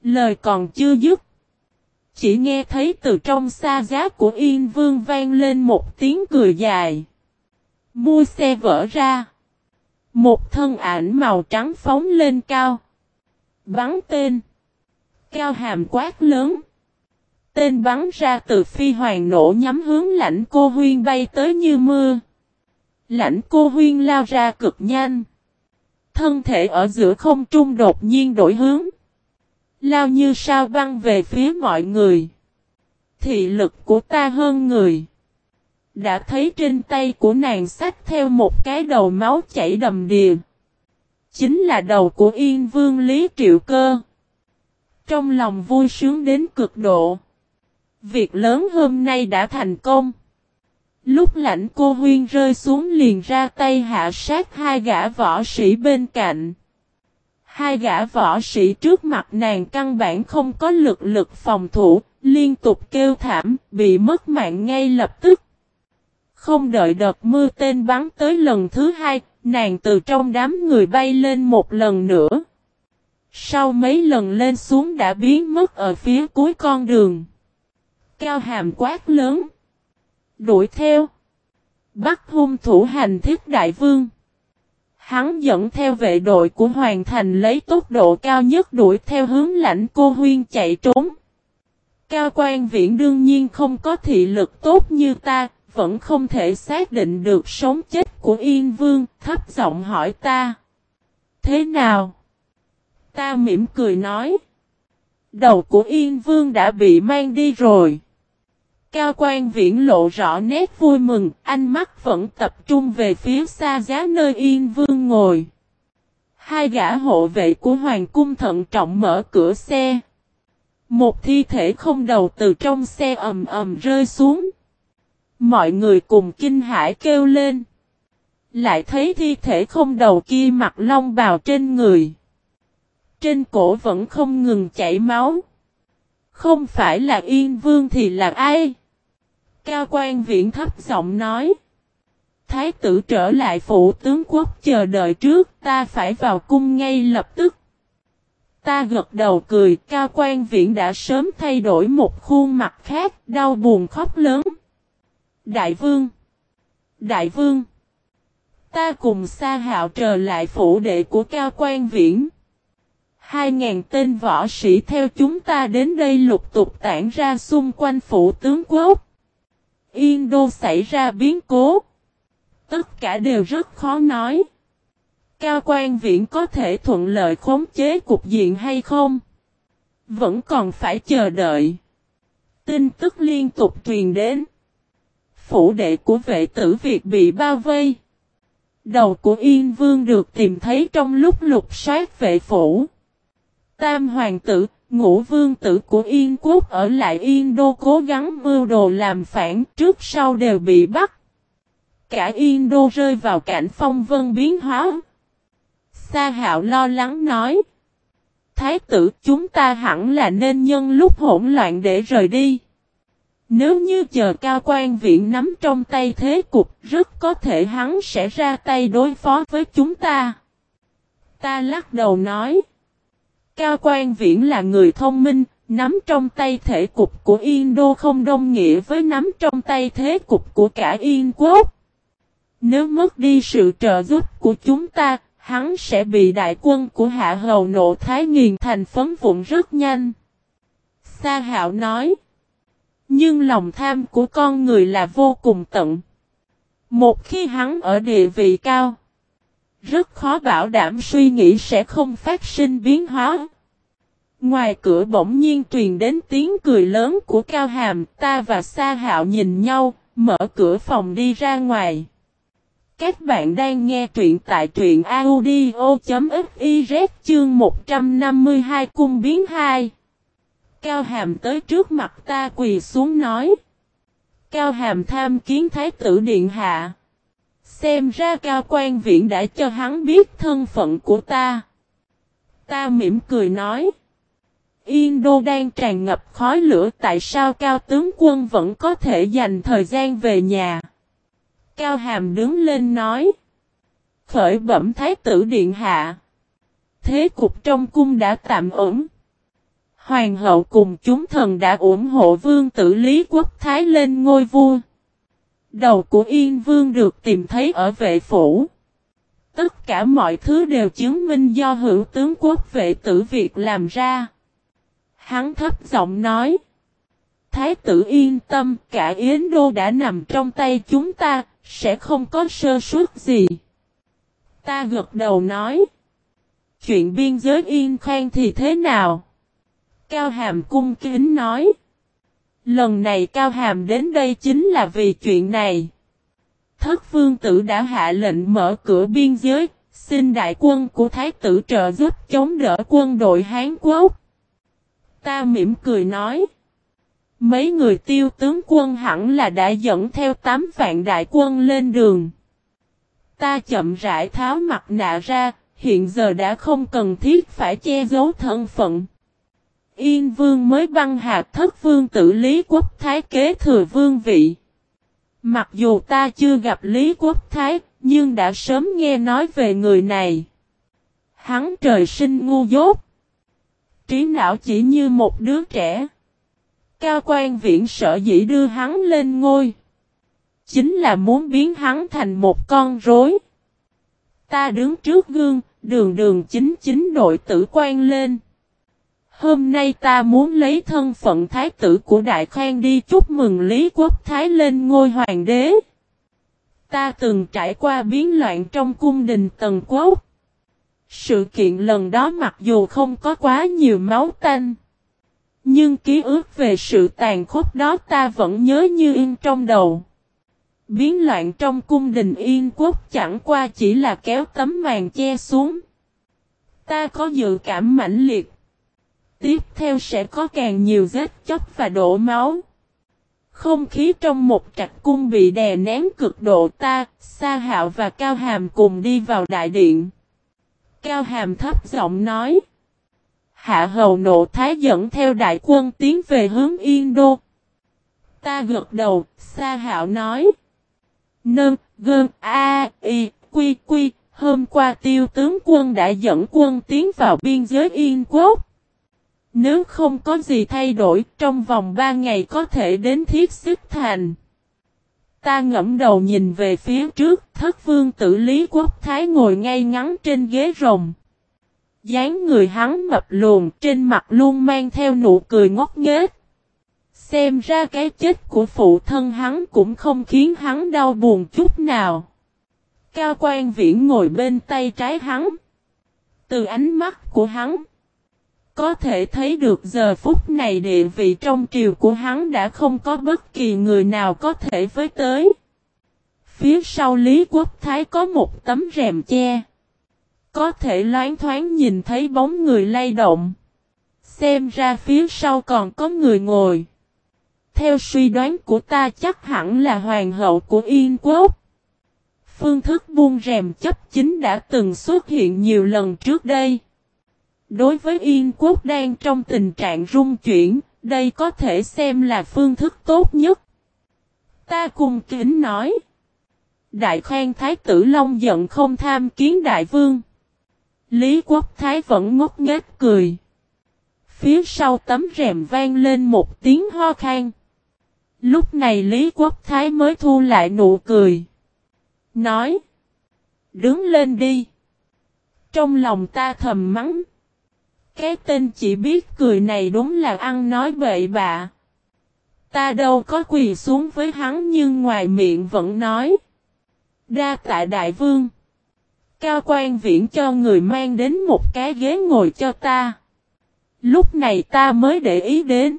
Lời còn chưa dứt. Chỉ nghe thấy từ trong xa giá của Yên Vương vang lên một tiếng cười dài. Mua xe vỡ ra. Một thân ảnh màu trắng phóng lên cao. Bắn tên. Cao hàm quát lớn. Tên bắn ra từ phi hoàng nổ nhắm hướng lãnh cô huyên bay tới như mưa. Lãnh cô huyên lao ra cực nhanh. Thân thể ở giữa không trung đột nhiên đổi hướng. Lao như sao băng về phía mọi người. Thị lực của ta hơn người. Đã thấy trên tay của nàng sách theo một cái đầu máu chảy đầm đìa. Chính là đầu của Yên Vương Lý Triệu Cơ. Trong lòng vui sướng đến cực độ. Việc lớn hôm nay đã thành công. Lúc lãnh cô huyên rơi xuống liền ra tay hạ sát hai gã võ sĩ bên cạnh. Hai gã võ sĩ trước mặt nàng căn bản không có lực lực phòng thủ, liên tục kêu thảm, bị mất mạng ngay lập tức. Không đợi đợt mưa tên bắn tới lần thứ hai, nàng từ trong đám người bay lên một lần nữa. Sau mấy lần lên xuống đã biến mất ở phía cuối con đường. Cao hàm quát lớn. Đuổi theo. Bắt hung thủ hành thiết đại vương. Hắn dẫn theo vệ đội của Hoàng Thành lấy tốc độ cao nhất đuổi theo hướng lãnh cô huyên chạy trốn. Cao quan viễn đương nhiên không có thị lực tốt như ta, vẫn không thể xác định được sống chết của Yên Vương, thấp giọng hỏi ta. Thế nào? Ta mỉm cười nói. Đầu của Yên Vương đã bị mang đi rồi. Cao quan viễn lộ rõ nét vui mừng, ánh mắt vẫn tập trung về phía xa giá nơi Yên Vương ngồi. Hai gã hộ vệ của Hoàng cung thận trọng mở cửa xe. Một thi thể không đầu từ trong xe ầm ầm rơi xuống. Mọi người cùng kinh hãi kêu lên. Lại thấy thi thể không đầu kia mặc long bào trên người. Trên cổ vẫn không ngừng chảy máu. Không phải là Yên Vương thì là ai? Cao quan viễn thấp giọng nói. Thái tử trở lại phủ tướng quốc chờ đợi trước, ta phải vào cung ngay lập tức. Ta gật đầu cười, cao quan viễn đã sớm thay đổi một khuôn mặt khác, đau buồn khóc lớn. Đại vương! Đại vương! Ta cùng Sa hạo trở lại phủ đệ của cao quan viễn. Hai ngàn tên võ sĩ theo chúng ta đến đây lục tục tản ra xung quanh phủ tướng quốc. Yên Đô xảy ra biến cố. Tất cả đều rất khó nói. Cao quan viện có thể thuận lợi khống chế cục diện hay không? Vẫn còn phải chờ đợi. Tin tức liên tục truyền đến. Phủ đệ của vệ tử Việt bị bao vây. Đầu của Yên Vương được tìm thấy trong lúc lục soát vệ phủ. Tam hoàng tử, ngũ vương tử của Yên Quốc ở lại Yên Đô cố gắng mưu đồ làm phản trước sau đều bị bắt. Cả Yên Đô rơi vào cảnh phong vân biến hóa. Sa hạo lo lắng nói. Thái tử chúng ta hẳn là nên nhân lúc hỗn loạn để rời đi. Nếu như chờ cao quan viện nắm trong tay thế cục, rất có thể hắn sẽ ra tay đối phó với chúng ta. Ta lắc đầu nói. Cao quan viễn là người thông minh, nắm trong tay thể cục của Yên Đô không đồng nghĩa với nắm trong tay thế cục của cả Yên Quốc. Nếu mất đi sự trợ giúp của chúng ta, hắn sẽ bị đại quân của Hạ Hầu Nộ Thái nghiền thành phấn vụn rất nhanh. Sa Hạo nói. Nhưng lòng tham của con người là vô cùng tận. Một khi hắn ở địa vị cao, rất khó bảo đảm suy nghĩ sẽ không phát sinh biến hóa. Ngoài cửa bỗng nhiên truyền đến tiếng cười lớn của Cao Hàm, ta và Sa Hạo nhìn nhau, mở cửa phòng đi ra ngoài. Các bạn đang nghe truyện tại truyện audio.fiz chương 152 cung biến 2. Cao Hàm tới trước mặt ta quỳ xuống nói. Cao Hàm tham kiến Thái tử Điện Hạ. Xem ra Cao quan Viện đã cho hắn biết thân phận của ta. Ta mỉm cười nói. Yên Đô đang tràn ngập khói lửa, tại sao Cao tướng quân vẫn có thể dành thời gian về nhà. Cao Hàm đứng lên nói. Khởi bẩm Thái tử Điện Hạ. Thế cục trong cung đã tạm ổn. Hoàng hậu cùng chúng thần đã ủng hộ vương tử Lý Quốc Thái lên ngôi vua. Đầu của Yên Vương được tìm thấy ở vệ phủ. Tất cả mọi thứ đều chứng minh do hữu tướng quốc vệ tử Việt làm ra. Hắn thấp giọng nói. Thái tử yên tâm, cả Yến Đô đã nằm trong tay chúng ta, sẽ không có sơ suất gì. Ta gật đầu nói. Chuyện biên giới yên khoan thì thế nào? Cao Hàm cung kính nói. Lần này Cao Hàm đến đây chính là vì chuyện này. Thất vương tử đã hạ lệnh mở cửa biên giới, xin đại quân của Thái tử trợ giúp chống đỡ quân đội Hán Quốc. Ta mỉm cười nói. Mấy người tiêu tướng quân hẳn là đã dẫn theo 8 vạn đại quân lên đường. Ta chậm rãi tháo mặt nạ ra, hiện giờ đã không cần thiết phải che giấu thân phận. Yên vương mới băng hà thất vương tử Lý Quốc Thái kế thừa vương vị. Mặc dù ta chưa gặp Lý Quốc Thái, nhưng đã sớm nghe nói về người này. Hắn trời sinh ngu dốt. Trí não chỉ như một đứa trẻ. Cao quan viện sợ dĩ đưa hắn lên ngôi. Chính là muốn biến hắn thành một con rối. Ta đứng trước gương, đường đường chính chính đội tử quan lên. Hôm nay ta muốn lấy thân phận thái tử của Đại Khang đi chúc mừng Lý Quốc Thái lên ngôi hoàng đế. Ta từng trải qua biến loạn trong cung đình Tần Quốc. Sự kiện lần đó mặc dù không có quá nhiều máu tanh. Nhưng ký ức về sự tàn khốc đó ta vẫn nhớ như in trong đầu. Biến loạn trong cung đình yên quốc chẳng qua chỉ là kéo tấm màn che xuống. Ta có dự cảm mãnh liệt. Tiếp theo sẽ có càng nhiều vết chóc và đổ máu. Không khí trong một trạch cung bị đè nén cực độ ta, Sa Hạo và Cao Hàm cùng đi vào đại điện. Cao Hàm thấp giọng nói. Hạ hầu nộ thái dẫn theo đại quân tiến về hướng Yên Đô. Ta gật đầu, Sa Hạo nói. Nâng, gơn, a, y, quy, quy, hôm qua tiêu tướng quân đã dẫn quân tiến vào biên giới Yên Quốc. Nếu không có gì thay đổi, trong vòng 3 ngày có thể đến thiết xích thành. Ta ngẫm đầu nhìn về phía trước, thất vương tử Lý Quốc Thái ngồi ngay ngắn trên ghế rồng dáng người hắn mập luồn trên mặt luôn mang theo nụ cười ngốc nghếch. Xem ra cái chết của phụ thân hắn cũng không khiến hắn đau buồn chút nào. Cao quan viễn ngồi bên tay trái hắn. Từ ánh mắt của hắn. Có thể thấy được giờ phút này địa vị trong triều của hắn đã không có bất kỳ người nào có thể với tới. Phía sau Lý Quốc Thái có một tấm rèm che. Có thể loáng thoáng nhìn thấy bóng người lay động. Xem ra phía sau còn có người ngồi. Theo suy đoán của ta chắc hẳn là hoàng hậu của Yên Quốc. Phương thức buông rèm chấp chính đã từng xuất hiện nhiều lần trước đây. Đối với Yên Quốc đang trong tình trạng rung chuyển, đây có thể xem là phương thức tốt nhất. Ta cùng kính nói. Đại khoan Thái tử Long giận không tham kiến đại vương. Lý Quốc Thái vẫn ngốc nghếch cười. Phía sau tấm rèm vang lên một tiếng ho khan. Lúc này Lý Quốc Thái mới thu lại nụ cười. Nói. Đứng lên đi. Trong lòng ta thầm mắng. Cái tên chỉ biết cười này đúng là ăn nói bậy bạ. Ta đâu có quỳ xuống với hắn nhưng ngoài miệng vẫn nói. đa tạ đại vương. Cao quan viễn cho người mang đến một cái ghế ngồi cho ta. Lúc này ta mới để ý đến.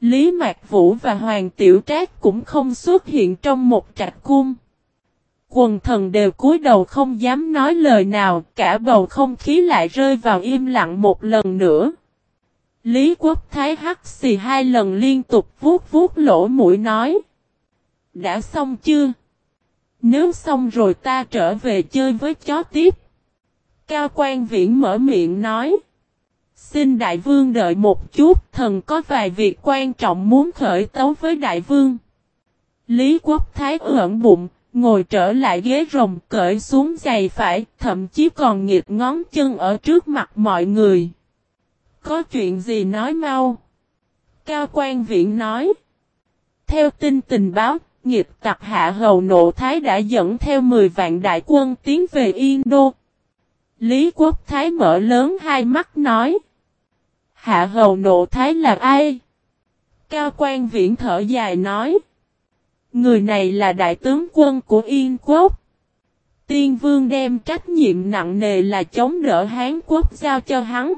Lý Mạc Vũ và Hoàng Tiểu Trác cũng không xuất hiện trong một trạch cung. Quần thần đều cúi đầu không dám nói lời nào, cả bầu không khí lại rơi vào im lặng một lần nữa. Lý Quốc Thái hắt xì hai lần liên tục vuốt vuốt lỗ mũi nói. Đã xong chưa? Nếu xong rồi ta trở về chơi với chó tiếp. Cao quan viễn mở miệng nói. Xin đại vương đợi một chút, thần có vài việc quan trọng muốn khởi tấu với đại vương. Lý Quốc Thái ẩn bụng, ngồi trở lại ghế rồng cởi xuống giày phải, thậm chí còn nghiệt ngón chân ở trước mặt mọi người. Có chuyện gì nói mau? Cao quan viện nói. Theo tin tình báo, nghiệp tặc hạ hầu nộ thái đã dẫn theo 10 vạn đại quân tiến về Yên Đô. Lý Quốc Thái mở lớn hai mắt nói. Hạ hầu nộ thái là ai? Cao quan viễn thở dài nói. Người này là đại tướng quân của Yên Quốc. Tiên vương đem trách nhiệm nặng nề là chống đỡ Hán Quốc giao cho hắn.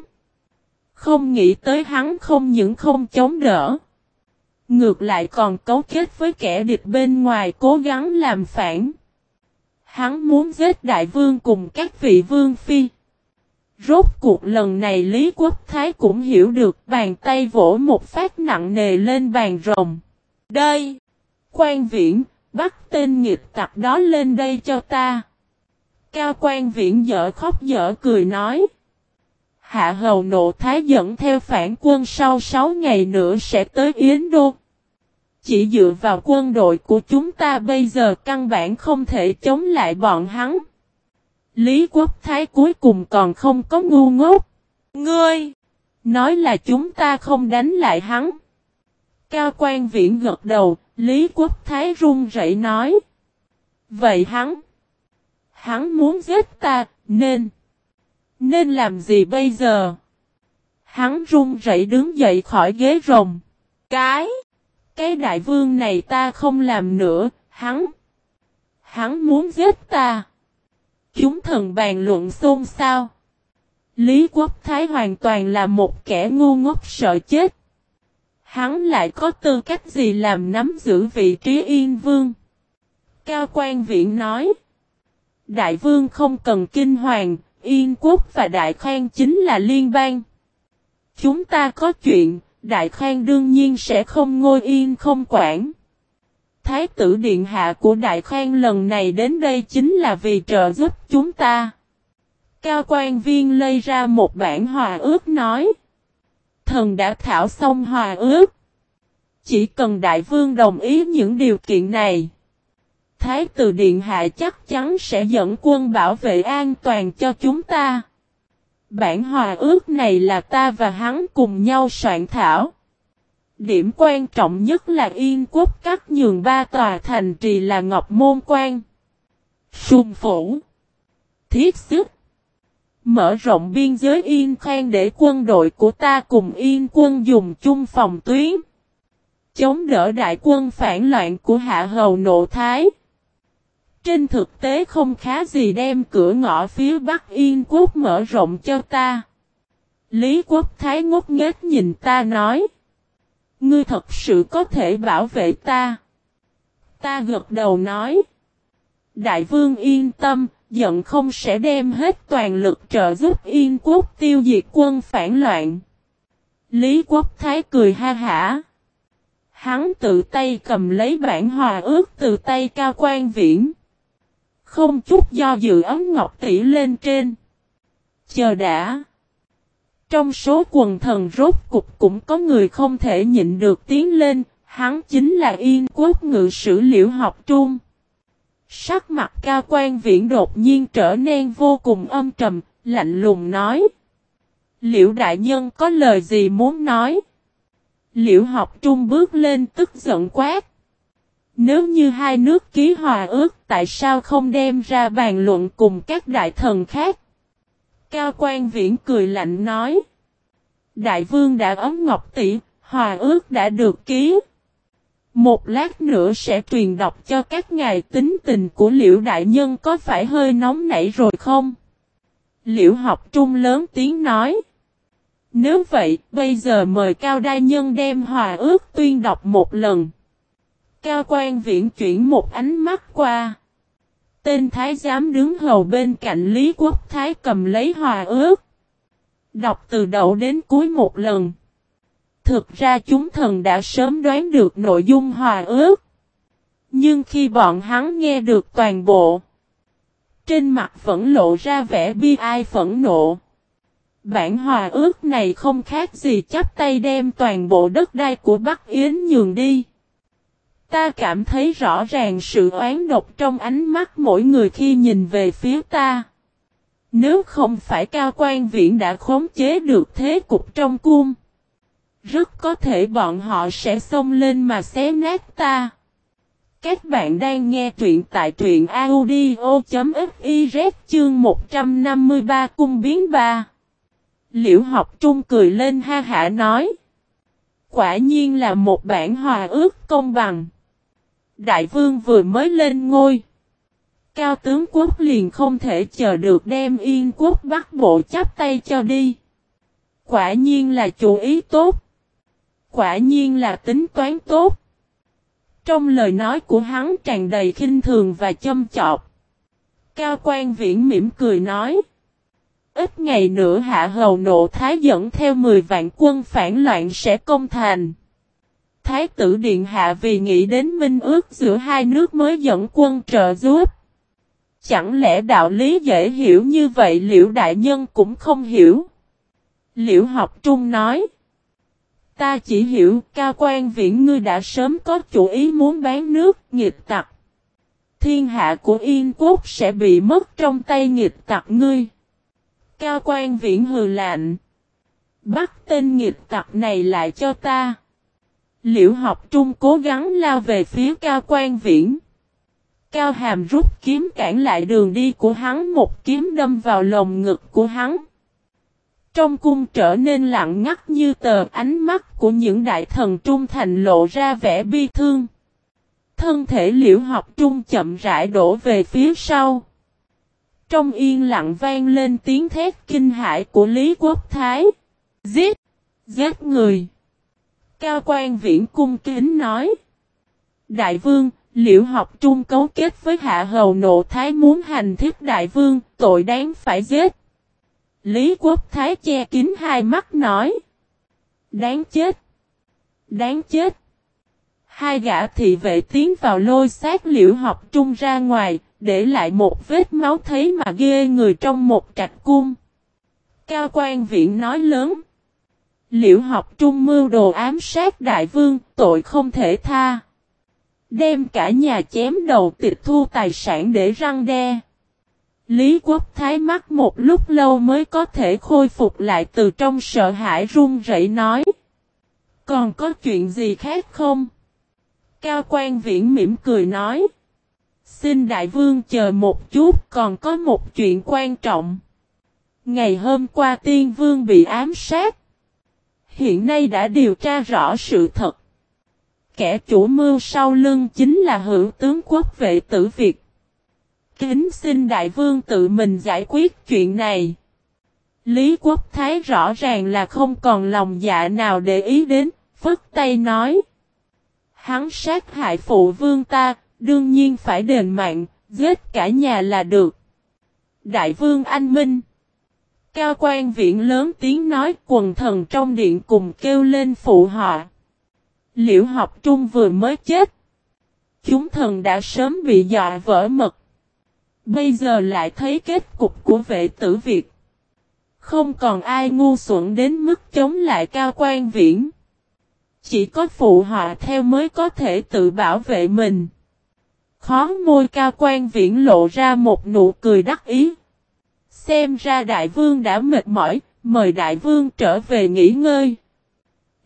Không nghĩ tới hắn không những không chống đỡ. Ngược lại còn cấu kết với kẻ địch bên ngoài cố gắng làm phản. Hắn muốn giết đại vương cùng các vị vương phi. Rốt cuộc lần này Lý Quốc Thái cũng hiểu được bàn tay vỗ một phát nặng nề lên bàn rồng. Đây! Quan viễn, bắt tên nghịch tặc đó lên đây cho ta. Cao quan viễn dở khóc dở cười nói. Hạ hầu nộ thái dẫn theo phản quân sau 6 ngày nữa sẽ tới Yến Đô. Chỉ dựa vào quân đội của chúng ta bây giờ căn bản không thể chống lại bọn hắn. Lý quốc thái cuối cùng còn không có ngu ngốc. Ngươi! Nói là chúng ta không đánh lại hắn. Cao quan viễn gật đầu, Lý Quốc Thái run rẩy nói. Vậy hắn? Hắn muốn giết ta, nên... Nên làm gì bây giờ? Hắn run rẩy đứng dậy khỏi ghế rồng. Cái... Cái đại vương này ta không làm nữa, hắn... Hắn muốn giết ta. Chúng thần bàn luận xôn xao. Lý Quốc Thái hoàn toàn là một kẻ ngu ngốc sợ chết. Hắn lại có tư cách gì làm nắm giữ vị trí yên vương? Cao quan viện nói. Đại vương không cần kinh hoàng, yên quốc và đại khang chính là liên bang. Chúng ta có chuyện, đại khang đương nhiên sẽ không ngôi yên không quản. Thái tử điện hạ của đại khang lần này đến đây chính là vì trợ giúp chúng ta. Cao quan viên lây ra một bản hòa ước nói thần đã thảo xong hòa ước. Chỉ cần đại vương đồng ý những điều kiện này. Thái tử Điện Hạ chắc chắn sẽ dẫn quân bảo vệ an toàn cho chúng ta. Bản hòa ước này là ta và hắn cùng nhau soạn thảo. Điểm quan trọng nhất là Yên Quốc cắt nhường ba tòa thành trì là Ngọc Môn Quan, Sùng Phủ, Thiết Sức, Mở rộng biên giới Yên Khang để quân đội của ta cùng Yên quân dùng chung phòng tuyến. chống đỡ đại quân phản loạn của Hạ Hầu Nộ Thái. Trên thực tế không khá gì đem cửa ngõ phía Bắc Yên Quốc mở rộng cho ta. Lý Quốc Thái ngốc nghếch nhìn ta nói. Ngươi thật sự có thể bảo vệ ta. Ta gật đầu nói. Đại vương yên tâm, giận không sẽ đem hết toàn lực trợ giúp Yên Quốc tiêu diệt quân phản loạn. Lý Quốc Thái cười ha hả. Hắn tự tay cầm lấy bản hòa ước từ tay cao quan viễn. Không chút do dự ấm ngọc tỷ lên trên. Chờ đã. Trong số quần thần rốt cục cũng có người không thể nhịn được tiến lên, hắn chính là yên quốc ngự sử liễu học trung. Sắc mặt cao quan viễn đột nhiên trở nên vô cùng âm trầm, lạnh lùng nói. Liễu đại nhân có lời gì muốn nói? Liễu học trung bước lên tức giận quát. Nếu như hai nước ký hòa ước tại sao không đem ra bàn luận cùng các đại thần khác? Cao quan viễn cười lạnh nói. Đại vương đã ấm ngọc tỷ, hòa ước đã được ký. Một lát nữa sẽ truyền đọc cho các ngài tính tình của liễu đại nhân có phải hơi nóng nảy rồi không? Liễu học trung lớn tiếng nói. Nếu vậy, bây giờ mời Cao Đa Nhân đem hòa ước tuyên đọc một lần. Cao quan viễn chuyển một ánh mắt qua. Tên thái giám đứng hầu bên cạnh Lý Quốc Thái cầm lấy hòa ước. Đọc từ đầu đến cuối một lần. Thực ra chúng thần đã sớm đoán được nội dung hòa ước. Nhưng khi bọn hắn nghe được toàn bộ, trên mặt vẫn lộ ra vẻ bi ai phẫn nộ. Bản hòa ước này không khác gì chắp tay đem toàn bộ đất đai của Bắc Yến nhường đi. Ta cảm thấy rõ ràng sự oán độc trong ánh mắt mỗi người khi nhìn về phía ta. Nếu không phải cao quan viện đã khống chế được thế cục trong cung. Rất có thể bọn họ sẽ xông lên mà xé nát ta. Các bạn đang nghe truyện tại truyện audio.fiz chương 153 cung biến 3. Liễu học trung cười lên ha hả nói. Quả nhiên là một bản hòa ước công bằng. Đại vương vừa mới lên ngôi. Cao tướng quốc liền không thể chờ được đem yên quốc bắt bộ chắp tay cho đi. Quả nhiên là chủ ý tốt. Quả nhiên là tính toán tốt. Trong lời nói của hắn tràn đầy khinh thường và châm chọc. Cao quan viễn mỉm cười nói. Ít ngày nữa hạ hầu nộ thái dẫn theo 10 vạn quân phản loạn sẽ công thành. Thái tử Điện Hạ vì nghĩ đến minh ước giữa hai nước mới dẫn quân trợ giúp. Chẳng lẽ đạo lý dễ hiểu như vậy liễu đại nhân cũng không hiểu. Liễu học trung nói. Ta chỉ hiểu, ca quan viễn ngươi đã sớm có chủ ý muốn bán nước, nghịch tặc. Thiên hạ của Yên Quốc sẽ bị mất trong tay nghịch tặc ngươi. ca quan viễn hừ lạnh. Bắt tên nghịch tặc này lại cho ta. Liễu học trung cố gắng lao về phía cao quan viễn. Cao hàm rút kiếm cản lại đường đi của hắn, một kiếm đâm vào lồng ngực của hắn. Trong cung trở nên lặng ngắt như tờ ánh mắt của những đại thần trung thành lộ ra vẻ bi thương. Thân thể liễu học trung chậm rãi đổ về phía sau. Trong yên lặng vang lên tiếng thét kinh hãi của Lý Quốc Thái. Giết! Giết người! Cao quan viễn cung kính nói. Đại vương, liễu học trung cấu kết với hạ hầu nộ thái muốn hành thiết đại vương, tội đáng phải giết. Lý quốc thái che kín hai mắt nói. Đáng chết. Đáng chết. Hai gã thị vệ tiến vào lôi xác liễu học trung ra ngoài, để lại một vết máu thấy mà ghê người trong một trạch cung. Cao quan viện nói lớn. Liễu học trung mưu đồ ám sát đại vương, tội không thể tha. Đem cả nhà chém đầu tịch thu tài sản để răng đe. Lý quốc thái mắt một lúc lâu mới có thể khôi phục lại từ trong sợ hãi run rẩy nói. Còn có chuyện gì khác không? Cao quan viễn mỉm cười nói. Xin đại vương chờ một chút, còn có một chuyện quan trọng. Ngày hôm qua tiên vương bị ám sát. Hiện nay đã điều tra rõ sự thật. kẻ chủ mưu sau lưng chính là hữu tướng quốc vệ tử Việt. Kính xin đại vương tự mình giải quyết chuyện này. Lý Quốc Thái rõ ràng là không còn lòng dạ nào để ý đến, phất tay nói. Hắn sát hại phụ vương ta, đương nhiên phải đền mạng, giết cả nhà là được. Đại vương anh minh. Cao quan viện lớn tiếng nói quần thần trong điện cùng kêu lên phụ họ. Liễu học trung vừa mới chết. Chúng thần đã sớm bị dọa vỡ mật. Bây giờ lại thấy kết cục của vệ tử Việt. Không còn ai ngu xuẩn đến mức chống lại cao quan viễn. Chỉ có phụ họa theo mới có thể tự bảo vệ mình. Khó môi cao quan viễn lộ ra một nụ cười đắc ý. Xem ra đại vương đã mệt mỏi, mời đại vương trở về nghỉ ngơi.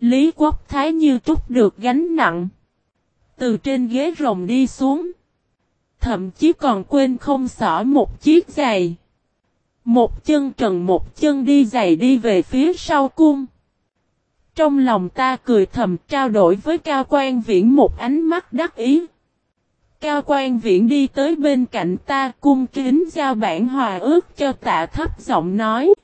Lý quốc thái như trút được gánh nặng. Từ trên ghế rồng đi xuống. Thậm chí còn quên không xỏ một chiếc giày. Một chân trần một chân đi giày đi về phía sau cung. Trong lòng ta cười thầm trao đổi với Cao Quan Viễn một ánh mắt đắc ý. Cao Quan Viễn đi tới bên cạnh ta cung kính giao bản hòa ước cho tạ thấp giọng nói.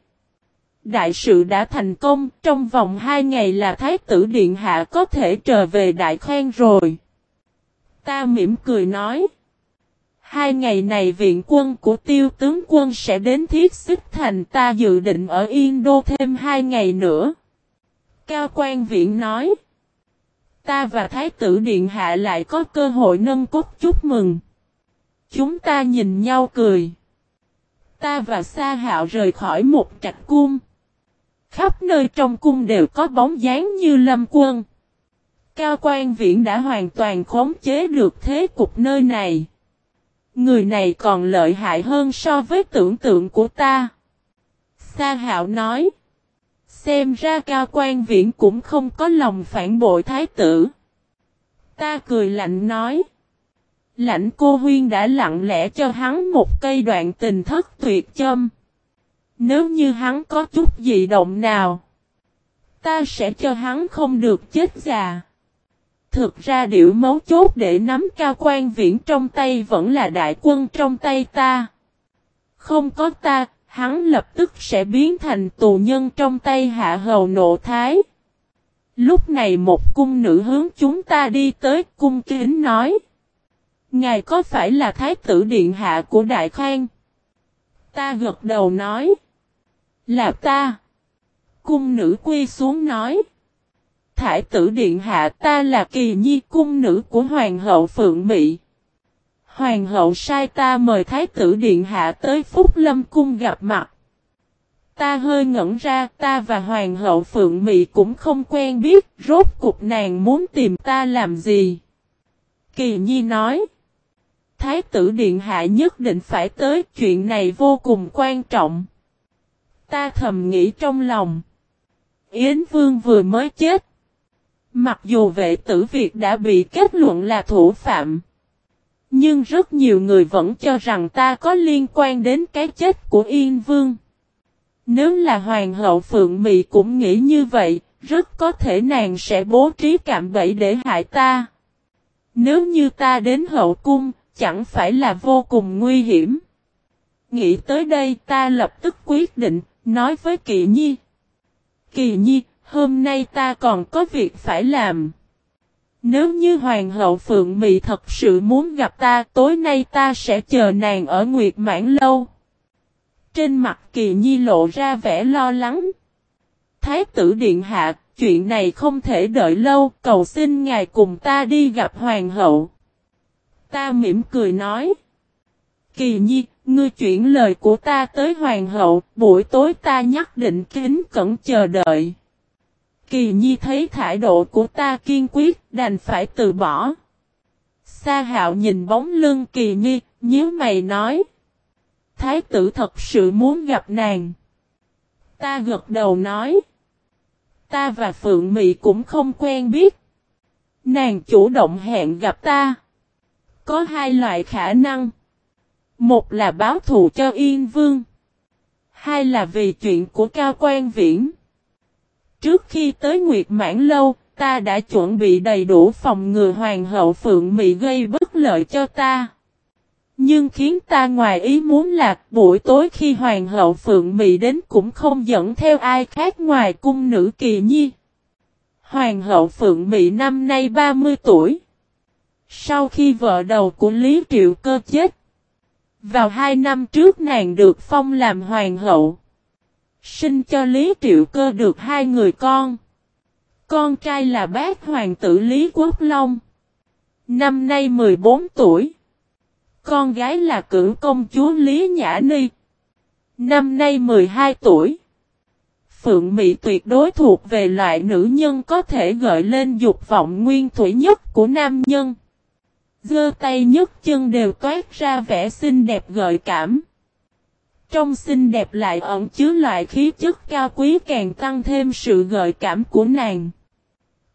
Đại sự đã thành công, trong vòng hai ngày là Thái tử Điện Hạ có thể trở về Đại Khoan rồi. Ta mỉm cười nói. Hai ngày này viện quân của tiêu tướng quân sẽ đến thiết xích thành ta dự định ở Yên Đô thêm hai ngày nữa. Cao quan viện nói. Ta và Thái tử Điện Hạ lại có cơ hội nâng cốt chúc mừng. Chúng ta nhìn nhau cười. Ta và Sa Hạo rời khỏi một trạch cung. Khắp nơi trong cung đều có bóng dáng như lâm quân. Cao quan viện đã hoàn toàn khống chế được thế cục nơi này. Người này còn lợi hại hơn so với tưởng tượng của ta. Sa hạo nói. Xem ra cao quan viễn cũng không có lòng phản bội thái tử. Ta cười lạnh nói. Lạnh cô huyên đã lặng lẽ cho hắn một cây đoạn tình thất tuyệt châm. Nếu như hắn có chút gì động nào. Ta sẽ cho hắn không được chết già. Thực ra điệu mấu chốt để nắm cao quan viễn trong tay vẫn là đại quân trong tay ta. Không có ta, hắn lập tức sẽ biến thành tù nhân trong tay hạ hầu nộ thái. Lúc này một cung nữ hướng chúng ta đi tới cung kính nói. Ngài có phải là thái tử điện hạ của Đại Khang? Ta gật đầu nói. Là ta. Cung nữ quy xuống nói. Thái tử điện hạ ta là kỳ nhi cung nữ của hoàng hậu Phượng Mỹ. Hoàng hậu sai ta mời thái tử điện hạ tới Phúc Lâm cung gặp mặt. Ta hơi ngẩn ra, ta và hoàng hậu Phượng Mỹ cũng không quen biết, rốt cục nàng muốn tìm ta làm gì. Kỳ nhi nói. Thái tử điện hạ nhất định phải tới, chuyện này vô cùng quan trọng. Ta thầm nghĩ trong lòng. Yến Vương vừa mới chết. Mặc dù vệ tử Việt đã bị kết luận là thủ phạm. Nhưng rất nhiều người vẫn cho rằng ta có liên quan đến cái chết của Yên Vương. Nếu là Hoàng hậu Phượng Mị cũng nghĩ như vậy, rất có thể nàng sẽ bố trí cạm bẫy để hại ta. Nếu như ta đến hậu cung, chẳng phải là vô cùng nguy hiểm. Nghĩ tới đây ta lập tức quyết định, nói với Kỳ Nhi. Kỳ Nhi, hôm nay ta còn có việc phải làm. Nếu như Hoàng hậu Phượng Mị thật sự muốn gặp ta, tối nay ta sẽ chờ nàng ở Nguyệt Mãn Lâu. Trên mặt Kỳ Nhi lộ ra vẻ lo lắng. Thái tử Điện Hạ, chuyện này không thể đợi lâu, cầu xin ngài cùng ta đi gặp Hoàng hậu. Ta mỉm cười nói. Kỳ Nhi, ngươi chuyển lời của ta tới Hoàng hậu, buổi tối ta nhất định kính cẩn chờ đợi. Kỳ Nhi thấy thái độ của ta kiên quyết, đành phải từ bỏ. Sa hạo nhìn bóng lưng Kỳ Nhi, nhíu mày nói. Thái tử thật sự muốn gặp nàng. Ta gật đầu nói. Ta và Phượng Mị cũng không quen biết. Nàng chủ động hẹn gặp ta. Có hai loại khả năng. Một là báo thù cho Yên Vương. Hai là vì chuyện của Cao Quan Viễn. Trước khi tới Nguyệt Mãn Lâu, ta đã chuẩn bị đầy đủ phòng ngừa hoàng hậu Phượng Mị gây bất lợi cho ta. Nhưng khiến ta ngoài ý muốn là buổi tối khi hoàng hậu Phượng Mị đến cũng không dẫn theo ai khác ngoài cung nữ kỳ nhi. Hoàng hậu Phượng Mị năm nay 30 tuổi. Sau khi vợ đầu của Lý Triệu Cơ chết. Vào hai năm trước nàng được phong làm hoàng hậu. Sinh cho Lý Triệu Cơ được hai người con. Con trai là bác hoàng tử Lý Quốc Long. Năm nay 14 tuổi. Con gái là cử công chúa Lý Nhã Ni. Năm nay 12 tuổi. Phượng Mỹ tuyệt đối thuộc về loại nữ nhân có thể gợi lên dục vọng nguyên thủy nhất của nam nhân. Dơ tay nhấc chân đều toát ra vẻ xinh đẹp gợi cảm. Trong xinh đẹp lại ẩn chứa loại khí chất cao quý càng tăng thêm sự gợi cảm của nàng.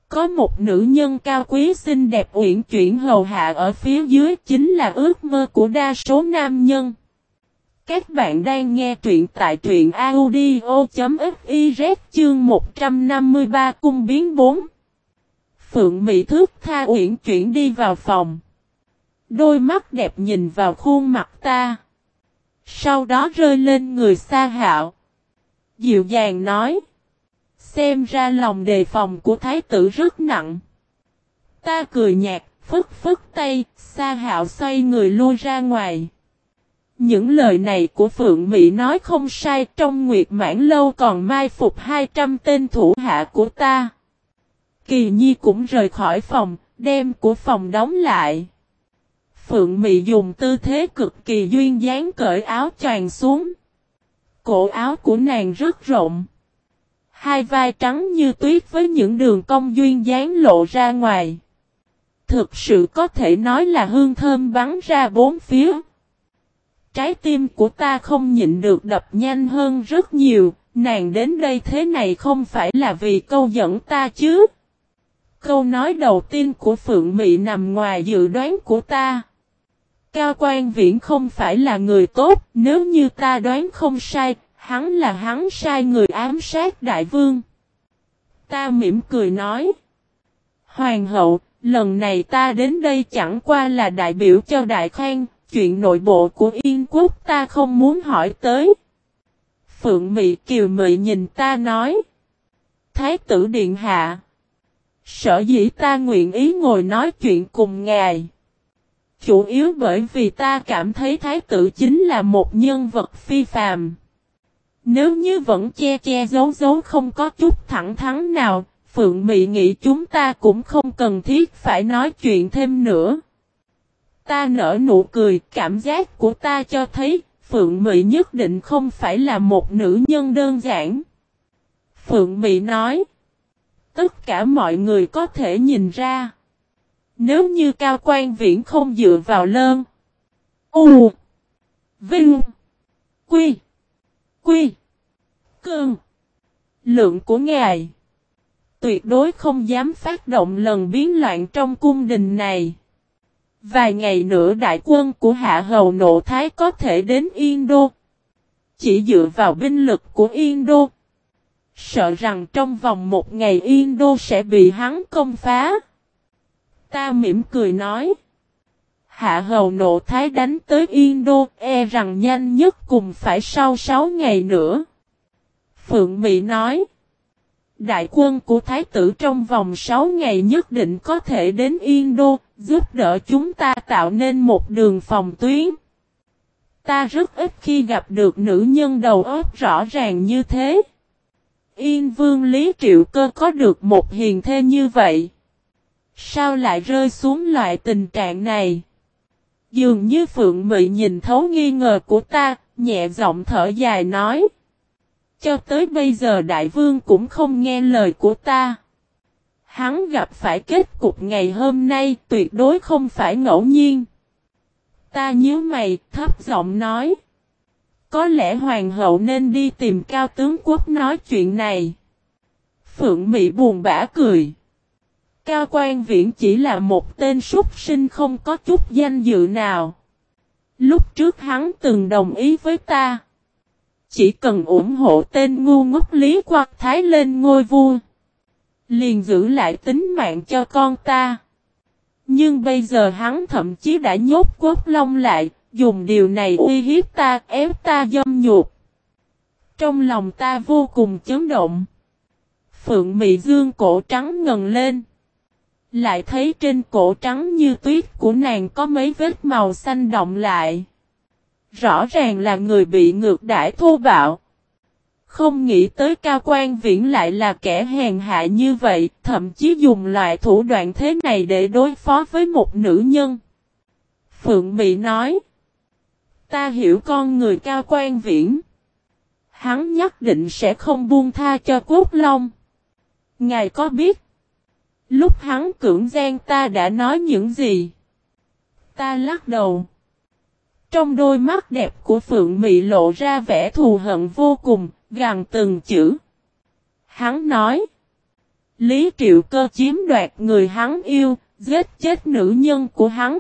Có một nữ nhân cao quý xinh đẹp uyển chuyển hầu hạ ở phía dưới chính là ước mơ của đa số nam nhân. Các bạn đang nghe truyện tại truyện audio.fiz chương 153 cung biến 4. Phượng Mỹ Thước tha uyển chuyển đi vào phòng. Đôi mắt đẹp nhìn vào khuôn mặt ta. Sau đó rơi lên người xa hạo. Dịu dàng nói. Xem ra lòng đề phòng của thái tử rất nặng. Ta cười nhạt, phức phức tay, xa hạo xoay người lui ra ngoài. Những lời này của Phượng Mỹ nói không sai trong Nguyệt Mãn Lâu còn mai phục 200 tên thủ hạ của ta. Kỳ Nhi cũng rời khỏi phòng, đem của phòng đóng lại. Phượng Mị dùng tư thế cực kỳ duyên dáng cởi áo choàng xuống. Cổ áo của nàng rất rộng. Hai vai trắng như tuyết với những đường cong duyên dáng lộ ra ngoài. Thực sự có thể nói là hương thơm bắn ra bốn phía. Trái tim của ta không nhịn được đập nhanh hơn rất nhiều, nàng đến đây thế này không phải là vì câu dẫn ta chứ. Câu nói đầu tiên của Phượng Mị nằm ngoài dự đoán của ta. Cao Quan Viễn không phải là người tốt, nếu như ta đoán không sai, hắn là hắn sai người ám sát đại vương. Ta mỉm cười nói. Hoàng hậu, lần này ta đến đây chẳng qua là đại biểu cho đại khang, chuyện nội bộ của Yên quốc ta không muốn hỏi tới. Phượng Mị Kiều Mị nhìn ta nói. Thái tử Điện Hạ. Sở dĩ ta nguyện ý ngồi nói chuyện cùng ngài. Chủ yếu bởi vì ta cảm thấy thái tử chính là một nhân vật phi phàm. Nếu như vẫn che che giấu giấu không có chút thẳng thắn nào, Phượng Mị nghĩ chúng ta cũng không cần thiết phải nói chuyện thêm nữa. Ta nở nụ cười, cảm giác của ta cho thấy, Phượng Mị nhất định không phải là một nữ nhân đơn giản. Phượng Mị nói, tất cả mọi người có thể nhìn ra. Nếu như cao quan viễn không dựa vào lơn. U. Vinh. Quy. Quy. Cơn. Lượng của ngài. Tuyệt đối không dám phát động lần biến loạn trong cung đình này. Vài ngày nữa đại quân của Hạ Hầu Nộ Thái có thể đến Yên Đô. Chỉ dựa vào binh lực của Yên Đô. Sợ rằng trong vòng một ngày Yên Đô sẽ bị hắn công phá. Ta mỉm cười nói. Hạ hầu nộ thái đánh tới Yên Đô e rằng nhanh nhất cùng phải sau 6 ngày nữa. Phượng Mỹ nói. Đại quân của Thái tử trong vòng 6 ngày nhất định có thể đến Yên Đô, giúp đỡ chúng ta tạo nên một đường phòng tuyến. Ta rất ít khi gặp được nữ nhân đầu óc rõ ràng như thế. Yên Vương Lý Triệu Cơ có được một hiền thê như vậy. Sao lại rơi xuống loại tình trạng này? Dường như Phượng Mị nhìn thấu nghi ngờ của ta, nhẹ giọng thở dài nói. Cho tới bây giờ đại vương cũng không nghe lời của ta. Hắn gặp phải kết cục ngày hôm nay tuyệt đối không phải ngẫu nhiên. Ta nhớ mày, thấp giọng nói. Có lẽ hoàng hậu nên đi tìm cao tướng quốc nói chuyện này. Phượng Mỹ buồn bã cười. Cao quan viễn chỉ là một tên súc sinh không có chút danh dự nào. Lúc trước hắn từng đồng ý với ta. Chỉ cần ủng hộ tên ngu ngốc Lý Quạt Thái lên ngôi vua. Liền giữ lại tính mạng cho con ta. Nhưng bây giờ hắn thậm chí đã nhốt quốc long lại, dùng điều này uy hiếp ta, ép ta dâm nhục. Trong lòng ta vô cùng chấn động. Phượng Mị Dương cổ trắng ngần lên. Lại thấy trên cổ trắng như tuyết của nàng có mấy vết màu xanh động lại. Rõ ràng là người bị ngược đãi thô bạo. Không nghĩ tới cao quan viễn lại là kẻ hèn hạ như vậy, thậm chí dùng loại thủ đoạn thế này để đối phó với một nữ nhân. Phượng Mỹ nói, ta hiểu con người cao quan viễn. Hắn nhất định sẽ không buông tha cho quốc long. Ngài có biết, lúc hắn cưỡng gian ta đã nói những gì? Ta lắc đầu. Trong đôi mắt đẹp của Phượng Mị lộ ra vẻ thù hận vô cùng, gằn từng chữ. Hắn nói. Lý Triệu Cơ chiếm đoạt người hắn yêu, giết chết nữ nhân của hắn.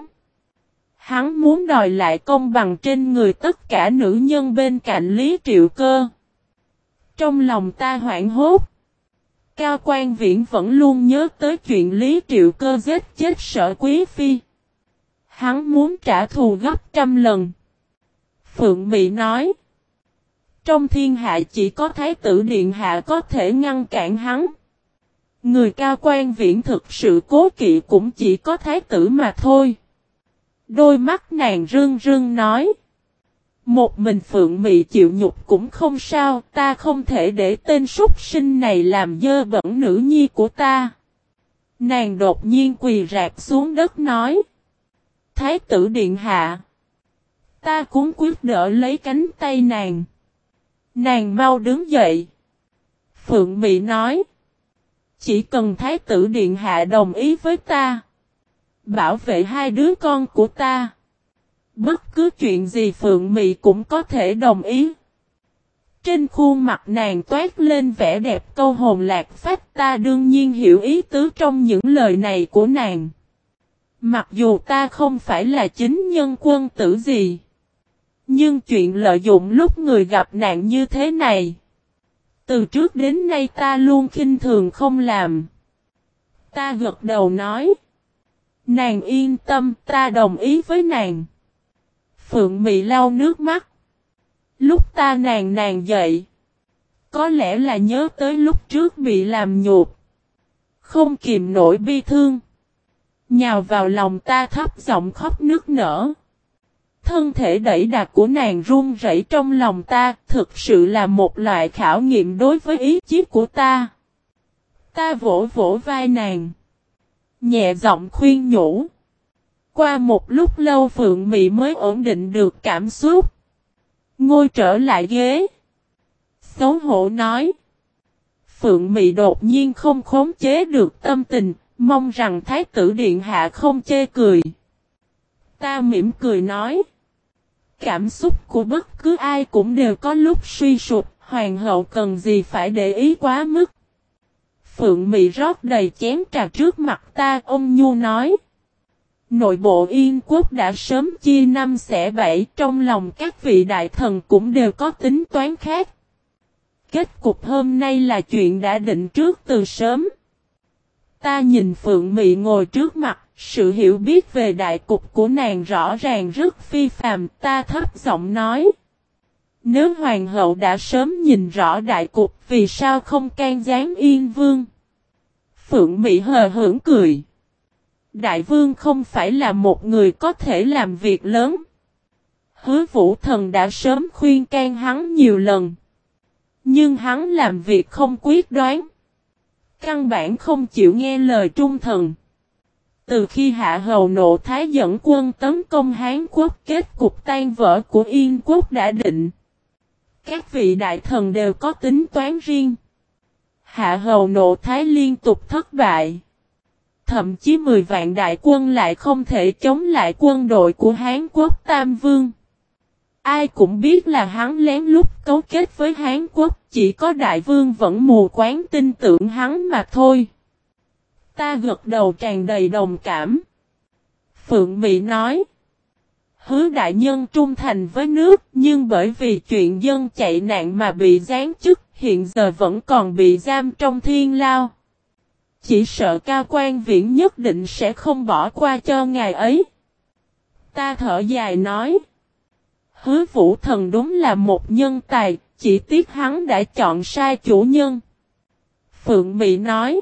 Hắn muốn đòi lại công bằng trên người tất cả nữ nhân bên cạnh Lý Triệu Cơ. Trong lòng ta hoảng hốt. Cao quan viễn vẫn luôn nhớ tới chuyện Lý Triệu Cơ giết chết sở quý phi. Hắn muốn trả thù gấp trăm lần. Phượng Mỹ nói. Trong thiên hạ chỉ có Thái tử Điện Hạ có thể ngăn cản hắn. Người cao quan viễn thực sự cố kỵ cũng chỉ có Thái tử mà thôi. Đôi mắt nàng rưng rưng nói. Một mình Phượng Mị chịu nhục cũng không sao, ta không thể để tên súc sinh này làm dơ bẩn nữ nhi của ta. Nàng đột nhiên quỳ rạc xuống đất nói. Thái tử điện hạ. Ta cũng quyết đỡ lấy cánh tay nàng. Nàng mau đứng dậy. Phượng Mị nói. Chỉ cần Thái tử điện hạ đồng ý với ta. Bảo vệ hai đứa con của ta. Bất cứ chuyện gì Phượng Mị cũng có thể đồng ý. Trên khuôn mặt nàng toát lên vẻ đẹp câu hồn lạc phách, ta đương nhiên hiểu ý tứ trong những lời này của nàng. Mặc dù ta không phải là chính nhân quân tử gì. Nhưng chuyện lợi dụng lúc người gặp nạn như thế này. Từ trước đến nay ta luôn khinh thường không làm. Ta gật đầu nói. Nàng yên tâm, ta đồng ý với nàng. Phượng Mị lau nước mắt. Lúc ta nàng nàng dậy. Có lẽ là nhớ tới lúc trước bị làm nhục. Không kìm nổi bi thương. Nhào vào lòng ta thấp giọng khóc nước nở. Thân thể đẩy đạc của nàng run rẩy trong lòng ta, thực sự là một loại khảo nghiệm đối với ý chí của ta. Ta vỗ vỗ vai nàng. Nhẹ giọng khuyên nhủ. Qua một lúc lâu Phượng Mị mới ổn định được cảm xúc. Ngôi trở lại ghế. Xấu hổ nói. Phượng Mị đột nhiên không khống chế được tâm tình, mong rằng Thái tử Điện Hạ không chê cười. Ta mỉm cười nói. Cảm xúc của bất cứ ai cũng đều có lúc suy sụp, hoàng hậu cần gì phải để ý quá mức. Phượng Mị rót đầy chén trà trước mặt ta, ông Nhu nói. Nội bộ Yên quốc đã sớm chia năm xẻ bảy trong lòng các vị đại thần cũng đều có tính toán khác. Kết cục hôm nay là chuyện đã định trước từ sớm. Ta nhìn Phượng Mị ngồi trước mặt, sự hiểu biết về đại cục của nàng rõ ràng rất phi phàm, ta thấp giọng nói. Nếu hoàng hậu đã sớm nhìn rõ đại cục vì sao không can gián yên vương? Phượng Mỹ hờ hưởng cười. Đại vương không phải là một người có thể làm việc lớn. Hứa vũ thần đã sớm khuyên can hắn nhiều lần. Nhưng hắn làm việc không quyết đoán. Căn bản không chịu nghe lời trung thần. Từ khi hạ hầu nộ thái dẫn quân tấn công Hán quốc, kết cục tan vỡ của Yên quốc đã định. Các vị đại thần đều có tính toán riêng. Hạ hầu nộ thái liên tục thất bại. Thậm chí 10 vạn đại quân lại không thể chống lại quân đội của Hán quốc Tam Vương. Ai cũng biết là hắn lén lút cấu kết với Hán quốc, chỉ có đại vương vẫn mù quáng tin tưởng hắn mà thôi. Ta gật đầu tràn đầy đồng cảm. Phượng Mỹ nói. Hứa đại nhân trung thành với nước nhưng bởi vì chuyện dân chạy nạn mà bị gián chức hiện giờ vẫn còn bị giam trong thiên lao. Chỉ sợ cao quan viễn nhất định sẽ không bỏ qua cho ngài ấy. Ta thở dài nói. Hứa vũ thần đúng là một nhân tài, chỉ tiếc hắn đã chọn sai chủ nhân. Phượng Mỹ nói.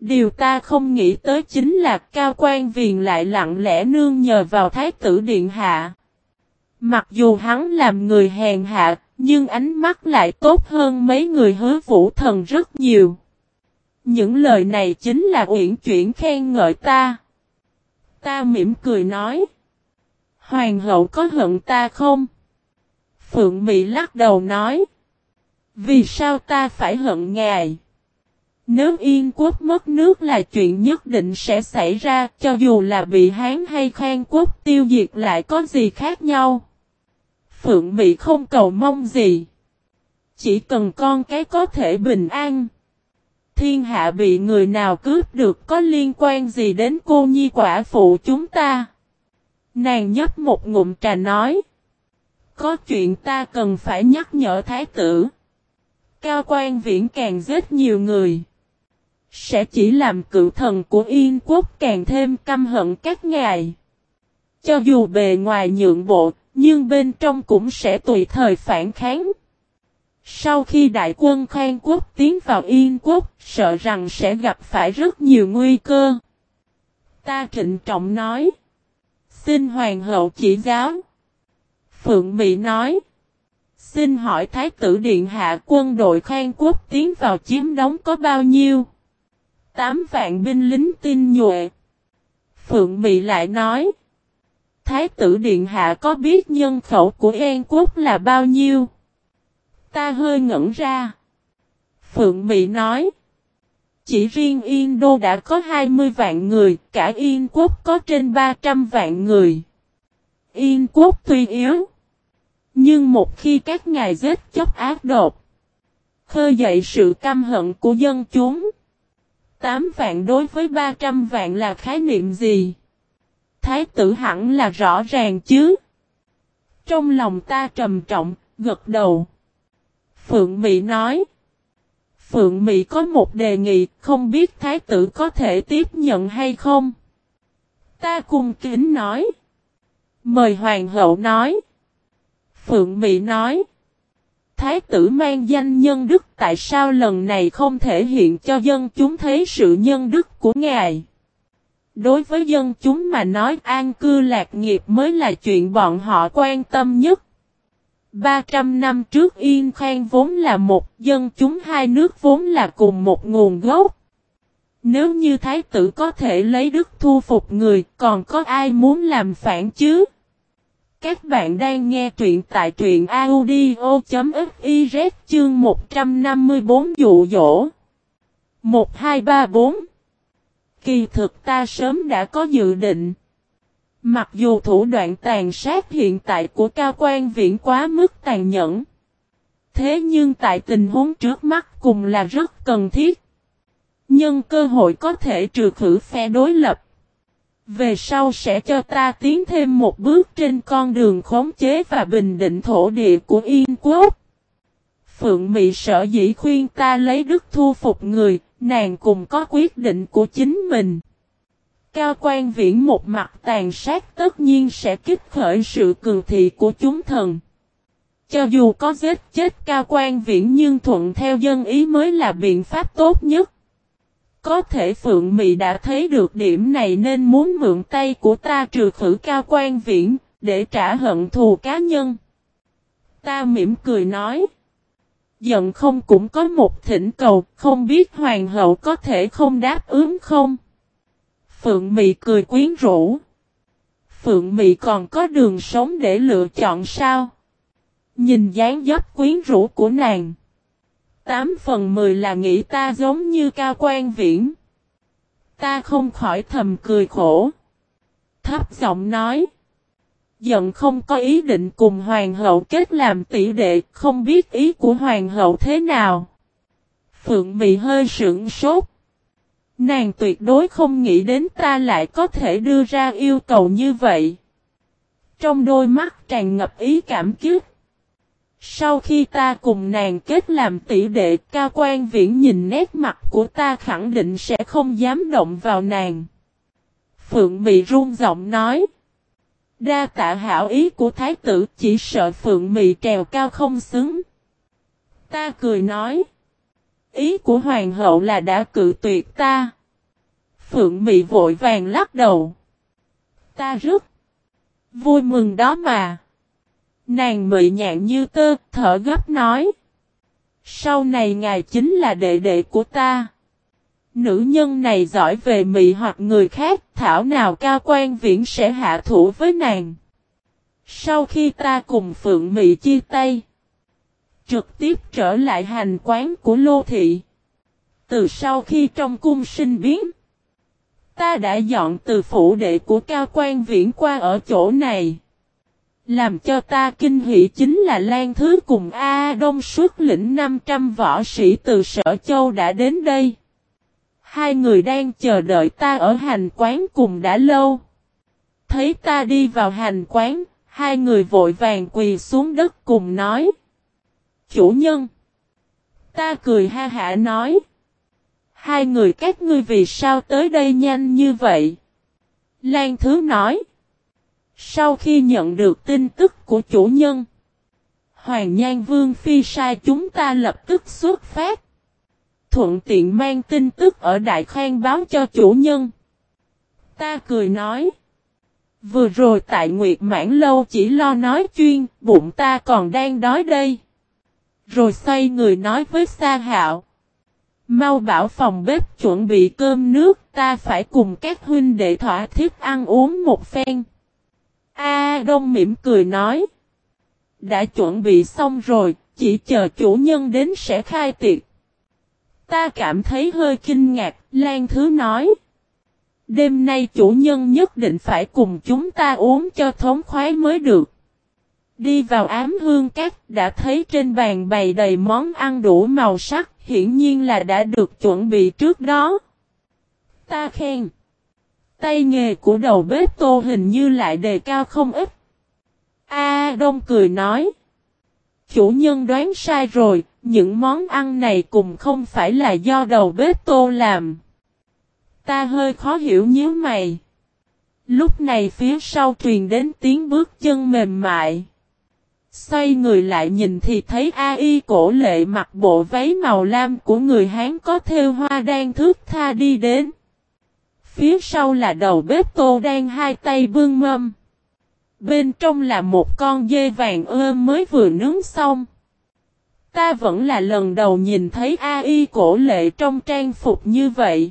Điều ta không nghĩ tới chính là cao quan viền lại lặng lẽ nương nhờ vào thái tử điện hạ. Mặc dù hắn làm người hèn hạ, nhưng ánh mắt lại tốt hơn mấy người hứa vũ thần rất nhiều. Những lời này chính là uyển chuyển khen ngợi ta. Ta mỉm cười nói. Hoàng hậu có hận ta không? Phượng Mỹ lắc đầu nói. Vì sao ta phải hận ngài? Nếu Yên quốc mất nước là chuyện nhất định sẽ xảy ra, cho dù là bị Hán hay Khang quốc tiêu diệt lại có gì khác nhau. Phượng Mỹ không cầu mong gì. Chỉ cần con cái có thể bình an. Thiên hạ bị người nào cướp được có liên quan gì đến cô nhi quả phụ chúng ta. Nàng nhấp một ngụm trà nói. Có chuyện ta cần phải nhắc nhở thái tử. Cao quan viễn càng giết nhiều người. Sẽ chỉ làm cựu thần của Yên quốc càng thêm căm hận các ngài. Cho dù bề ngoài nhượng bộ, nhưng bên trong cũng sẽ tùy thời phản kháng. Sau khi đại quân Khang Quốc tiến vào Yên Quốc, sợ rằng sẽ gặp phải rất nhiều nguy cơ. Ta trịnh trọng nói. Xin Hoàng hậu chỉ giáo. Phượng Mỹ nói. Xin hỏi Thái tử Điện Hạ quân đội Khang Quốc tiến vào chiếm đóng có bao nhiêu? Tám vạn binh lính tinh nhuệ. Phượng Mỹ lại nói. Thái tử Điện Hạ có biết nhân khẩu của An Quốc là bao nhiêu? Ta hơi ngẩn ra. Phượng Mỹ nói. Chỉ riêng Yên Đô đã có 20 vạn người, cả Yên Quốc có trên 300 vạn người. Yên Quốc tuy yếu. Nhưng một khi các ngài giết chóc ác độc, khơi dậy sự căm hận của dân chúng. 8 vạn đối với 300 vạn là khái niệm gì? Thái tử hẳn là rõ ràng chứ. Trong lòng ta trầm trọng, gật đầu. Phượng Mỹ nói. Phượng Mỹ có một đề nghị, không biết thái tử có thể tiếp nhận hay không? Ta cung kính nói. Mời hoàng hậu nói. Phượng Mỹ nói. Thái tử mang danh nhân đức tại sao lần này không thể hiện cho dân chúng thấy sự nhân đức của ngài? Đối với dân chúng mà nói an cư lạc nghiệp mới là chuyện bọn họ quan tâm nhất. 300 năm trước Yên Khang vốn là một dân chúng hai nước vốn là cùng một nguồn gốc. Nếu như thái tử có thể lấy đức thu phục người, còn có ai muốn làm phản chứ? Các bạn đang nghe truyện tại truyện audio.fiz chương 154 dụ dỗ. 1234 Kỳ thực ta sớm đã có dự định. Mặc dù thủ đoạn tàn sát hiện tại của cao quan viễn quá mức tàn nhẫn. Thế nhưng tại tình huống trước mắt cùng là rất cần thiết. Nhân cơ hội có thể trừ khử phe đối lập. Về sau sẽ cho ta tiến thêm một bước trên con đường khống chế và bình định thổ địa của Yên Quốc. Phượng Mị sợ dĩ khuyên ta lấy đức thu phục người, nàng cùng có quyết định của chính mình. Cao quan viễn một mặt tàn sát tất nhiên sẽ kích khởi sự cường thị của chúng thần. Cho dù có giết chết cao quan viễn nhưng thuận theo dân ý mới là biện pháp tốt nhất. Có thể Phượng Mị đã thấy được điểm này nên muốn mượn tay của ta trừ khử cao quan viễn, để trả hận thù cá nhân. Ta mỉm cười nói. Giận không cũng có một thỉnh cầu, không biết hoàng hậu có thể không đáp ứng không? Phượng Mị cười quyến rũ. Phượng Mị còn có đường sống để lựa chọn sao? Nhìn dáng dấp quyến rũ của nàng. Tám phần mười là nghĩ ta giống như cao quan viễn. Ta không khỏi thầm cười khổ. Thấp giọng nói. Giận không có ý định cùng hoàng hậu kết làm tỷ đệ, không biết ý của hoàng hậu thế nào. Phượng Mị hơi sững sốt. Nàng tuyệt đối không nghĩ đến ta lại có thể đưa ra yêu cầu như vậy. Trong đôi mắt tràn ngập ý cảm kiếp. Sau khi ta cùng nàng kết làm tỷ đệ, ca quan viễn nhìn nét mặt của ta khẳng định sẽ không dám động vào nàng. Phượng Mị run giọng nói. Đa tạ hảo ý của thái tử, chỉ sợ Phượng Mị trèo cao không xứng. Ta cười nói. Ý của hoàng hậu là đã cự tuyệt ta. Phượng Mị vội vàng lắc đầu. Ta rất vui mừng đó mà. Nàng mị nhạn như tơ, thở gấp nói. Sau này ngài chính là đệ đệ của ta. Nữ nhân này giỏi về mị hoặc người khác, thảo nào cao quan viễn sẽ hạ thủ với nàng. Sau khi ta cùng Phượng Mị chia tay, trực tiếp trở lại hành quán của Lô Thị. Từ sau khi trong cung sinh biến, ta đã dọn từ phủ đệ của cao quan viễn qua ở chỗ này. Làm cho ta kinh hỷ chính là Lan Thứ cùng A Đông xuất lĩnh 500 võ sĩ từ Sở Châu đã đến đây. Hai người đang chờ đợi ta ở hành quán cùng đã lâu. Thấy ta đi vào hành quán, hai người vội vàng quỳ xuống đất cùng nói. Chủ nhân. Ta cười ha hả nói. Hai người các ngươi vì sao tới đây nhanh như vậy? Lan Thứ nói. Sau khi nhận được tin tức của chủ nhân, Hoàng Nhan Vương Phi sai chúng ta lập tức xuất phát. Thuận tiện mang tin tức ở Đại Khang báo cho chủ nhân. Ta cười nói. Vừa rồi tại Nguyệt Mãn Lâu chỉ lo nói chuyên, bụng ta còn đang đói đây. Rồi xoay người nói với Sa Hạo. Mau bảo phòng bếp chuẩn bị cơm nước, ta phải cùng các huynh đệ thỏa thiết ăn uống một phen. A Đông mỉm cười nói. Đã chuẩn bị xong rồi, chỉ chờ chủ nhân đến sẽ khai tiệc. Ta cảm thấy hơi kinh ngạc, Lan Thứ nói. Đêm nay chủ nhân nhất định phải cùng chúng ta uống cho thống khoái mới được. Đi vào ám hương các đã thấy trên bàn bày đầy món ăn đủ màu sắc, hiển nhiên là đã được chuẩn bị trước đó. Ta khen. Tay nghề của đầu bếp tô hình như lại đề cao không ít. A Đông cười nói. Chủ nhân đoán sai rồi, những món ăn này cùng không phải là do đầu bếp tô làm. Ta hơi khó hiểu nhíu mày. Lúc này phía sau truyền đến tiếng bước chân mềm mại. Xoay người lại nhìn thì thấy A.I. cổ lệ mặc bộ váy màu lam của người Hán có thêu hoa đang thước tha đi đến. Phía sau là đầu bếp tô đang hai tay bưng mâm. Bên trong là một con dê vàng ươm mới vừa nướng xong. Ta vẫn là lần đầu nhìn thấy A.I. cổ lệ trong trang phục như vậy.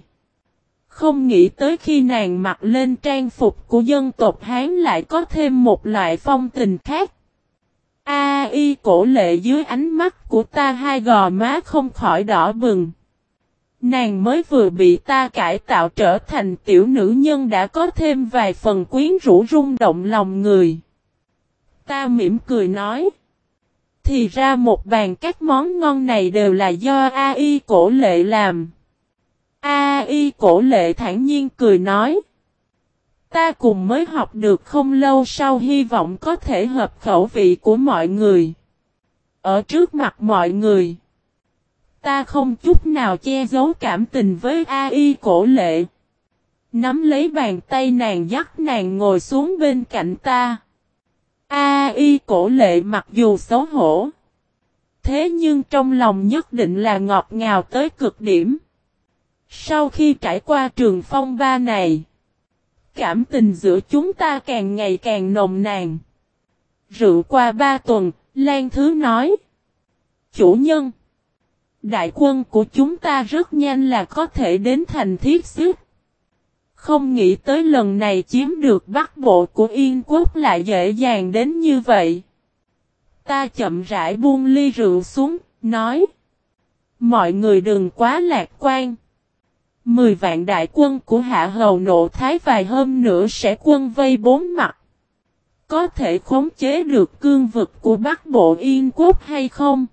Không nghĩ tới khi nàng mặc lên trang phục của dân tộc Hán lại có thêm một loại phong tình khác. A y cổ lệ dưới ánh mắt của ta, hai gò má không khỏi đỏ bừng. Nàng mới vừa bị ta cải tạo trở thành tiểu nữ nhân đã có thêm vài phần quyến rũ rung động lòng người. Ta mỉm cười nói. Thì ra một bàn các món ngon này đều là do A.I. cổ lệ làm. A.I. cổ lệ thản nhiên cười nói. Ta cùng mới học được không lâu sau hy vọng có thể hợp khẩu vị của mọi người. Ở trước mặt mọi người. Ta không chút nào che giấu cảm tình với ai cổ lệ. Nắm lấy bàn tay nàng dắt nàng ngồi xuống bên cạnh ta. ai cổ lệ mặc dù xấu hổ. Thế nhưng trong lòng nhất định là ngọt ngào tới cực điểm. Sau khi trải qua trường phong ba này. Cảm tình giữa chúng ta càng ngày càng nồng nàn. Rượu qua ba tuần, Lan Thứ nói. Chủ nhân. Đại quân của chúng ta rất nhanh là có thể đến thành thiết xước. Không nghĩ tới lần này chiếm được bắc bộ của Yên quốc lại dễ dàng đến như vậy. Ta chậm rãi buông ly rượu xuống, nói. Mọi người đừng quá lạc quan. Mười vạn đại quân của Hạ Hầu Nộ Thái vài hôm nữa sẽ quân vây bốn mặt. Có thể khống chế được cương vực của Bắc Bộ Yên Quốc hay không?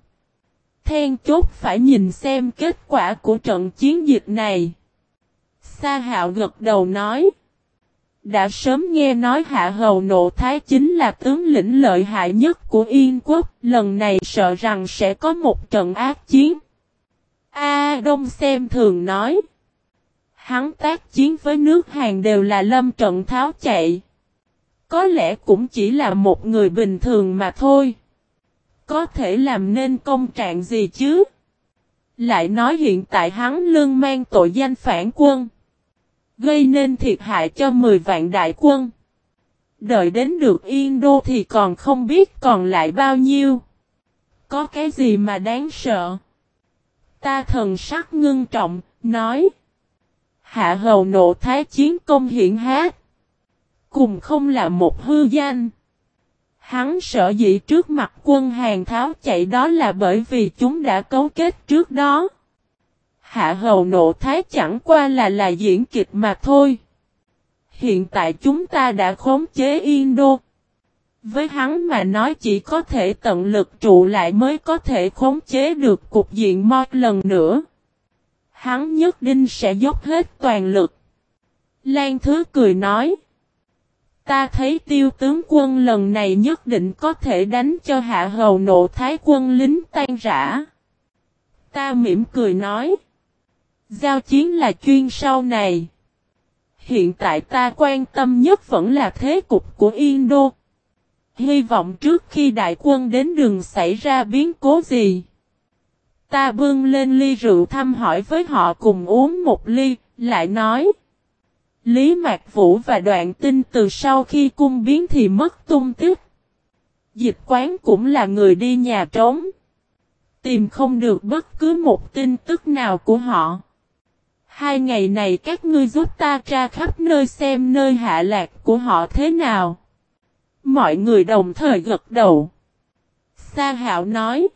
Then chốt phải nhìn xem kết quả của trận chiến dịch này. Sa hạo gật đầu nói. Đã sớm nghe nói Hạ Hầu Nộ Thái chính là tướng lĩnh lợi hại nhất của Yên Quốc, lần này sợ rằng sẽ có một trận ác chiến. A Đông xem thường nói. Hắn tác chiến với nước Hàn đều là lâm trận tháo chạy. Có lẽ cũng chỉ là một người bình thường mà thôi. Có thể làm nên công trạng gì chứ? Lại nói hiện tại hắn lương mang tội danh phản quân. Gây nên thiệt hại cho 10 vạn đại quân. Đợi đến được yên đô thì còn không biết còn lại bao nhiêu. Có cái gì mà đáng sợ? Ta thần sắc ngưng trọng, nói. Hạ hầu nộ thái chiến công hiện hát. Cùng không là một hư danh. Hắn sợ dĩ trước mặt quân hàng tháo chạy đó là bởi vì chúng đã cấu kết trước đó. Hạ hầu nộ thái chẳng qua là là diễn kịch mà thôi. Hiện tại chúng ta đã khống chế Yên Đô. Với hắn mà nói chỉ có thể tận lực trụ lại mới có thể khống chế được cục diện một lần nữa. Hắn nhất định sẽ dốc hết toàn lực. Lan Thứ cười nói. Ta thấy tiêu tướng quân lần này nhất định có thể đánh cho hạ hầu nộ thái quân lính tan rã. Ta mỉm cười nói. Giao chiến là chuyên sau này. Hiện tại ta quan tâm nhất vẫn là thế cục của Yên Đô. Hy vọng trước khi đại quân đến đường xảy ra biến cố gì. Ta bưng lên ly rượu thăm hỏi với họ cùng uống một ly, lại nói. Lý Mạc Vũ và đoạn tinh từ sau khi cung biến thì mất tung tích. Dịch quán cũng là người đi nhà trống. Tìm không được bất cứ một tin tức nào của họ. Hai ngày này các ngươi giúp ta ra khắp nơi xem nơi hạ lạc của họ thế nào. Mọi người đồng thời gật đầu. Sa hạo nói.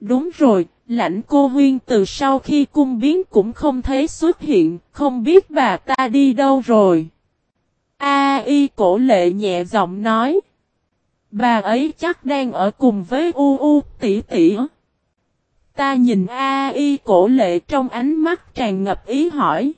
Đúng rồi, lãnh cô huyên từ sau khi cung biến cũng không thấy xuất hiện, không biết bà ta đi đâu rồi. A y cổ lệ nhẹ giọng nói. Bà ấy chắc đang ở cùng với u u tỷ tỷ. Ta nhìn A y cổ lệ trong ánh mắt tràn ngập ý hỏi.